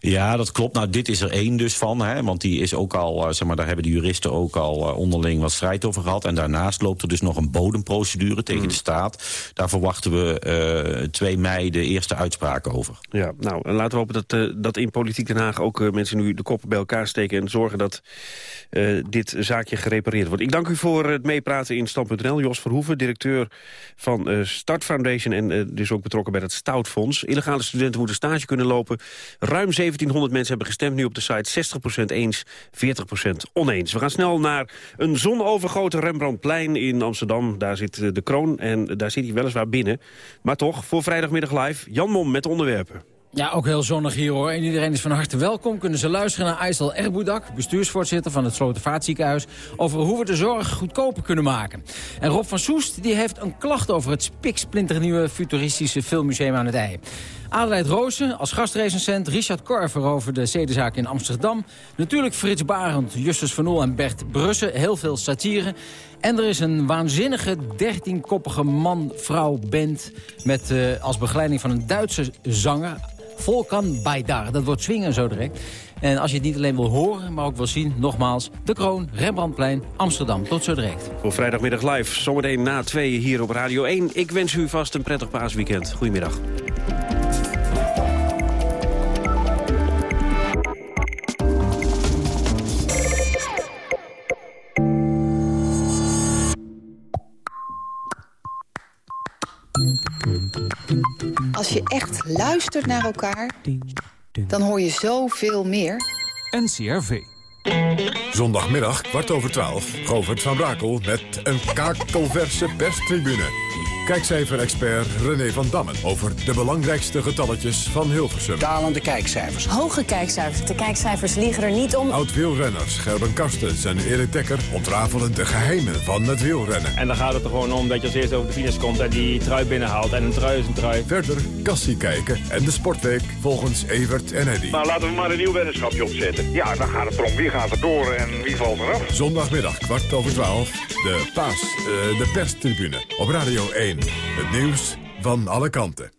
Ja, dat klopt. Nou, dit is er één dus van. Hè, want die is ook al, uh, zeg maar, daar hebben de juristen ook al uh, onderling wat strijd over gehad. En daarnaast loopt er dus nog een bodemprocedure tegen mm. de staat. Daar verwachten we uh, 2 mei de eerste uitspraak over. Ja, nou, en laten we hopen dat, dat in Politiek Den Haag ook mensen nu de koppen bij elkaar steken... en zorgen dat dit zaakje gerepareerd wordt. Ik dank u voor het meepraten in Stand.nl. Jos Verhoeven, directeur van Start Foundation... en dus ook betrokken bij het Stoutfonds. Illegale studenten moeten stage kunnen lopen Ruim 1700 mensen hebben gestemd nu op de site. 60% eens, 40% oneens. We gaan snel naar een zonovergoten Rembrandtplein in Amsterdam. Daar zit eh, de kroon en daar zit hij weliswaar binnen. Maar toch, voor vrijdagmiddag live, Jan Mom met onderwerpen. Ja, ook heel zonnig hier hoor. En iedereen is van harte welkom. Kunnen ze luisteren naar Aysel Erboudak, bestuursvoorzitter van het Slotervaartziekenhuis, over hoe we de zorg goedkoper kunnen maken. En Rob van Soest die heeft een klacht over het spiksplinternieuwe futuristische filmmuseum aan het IJ. Adelheid Roosen als gastrecensent, Richard Korver over de zedenzaak in Amsterdam. Natuurlijk Frits Barend, Justus van Oel en Bert Brussen. Heel veel satire. En er is een waanzinnige dertienkoppige man-vrouw-band... met uh, als begeleiding van een Duitse zanger, Volkan Baydar. Dat wordt swingen zo direct. En als je het niet alleen wil horen, maar ook wil zien, nogmaals... De Kroon, Rembrandtplein, Amsterdam. Tot zo direct. Voor vrijdagmiddag live, zometeen na tweeën hier op Radio 1. Ik wens u vast een prettig paasweekend. Goedemiddag. Als je echt luistert naar elkaar, dan hoor je zoveel meer. NCRV. Zondagmiddag, kwart over twaalf, Govert van Brakel met een kakelverse perstribune. Kijkcijfer-expert René van Dammen over de belangrijkste getalletjes van Hilversum. Dalende kijkcijfers. Hoge kijkcijfers. De kijkcijfers liegen er niet om. Oud-wielrenners Gerben Karstens en Erik Dekker ontrafelen de geheimen van het wielrennen. En dan gaat het er gewoon om dat je als eerste over de finish komt en die trui binnenhaalt. En een trui is een trui. Verder kassie kijken en de sportweek volgens Evert en Eddy. Nou, laten we maar een nieuw weddenschapje opzetten. Ja, dan gaat het erom wie gaat er door en wie valt eraf. Zondagmiddag, kwart over twaalf, de paas, uh, de perstribune op Radio 1. Het nieuws van alle kanten.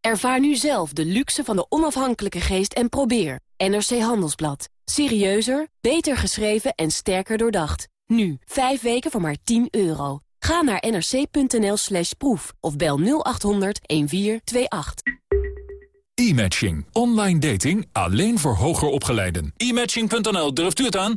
Ervaar nu zelf de luxe van de onafhankelijke geest en probeer. NRC Handelsblad. Serieuzer, beter geschreven en sterker doordacht. Nu, 5 weken voor maar 10 euro. Ga naar nrc.nl slash proef of bel 0800 1428. E-matching. Online dating alleen voor hoger opgeleiden. E-matching.nl, durft u het aan?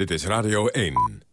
Dit is Radio 1.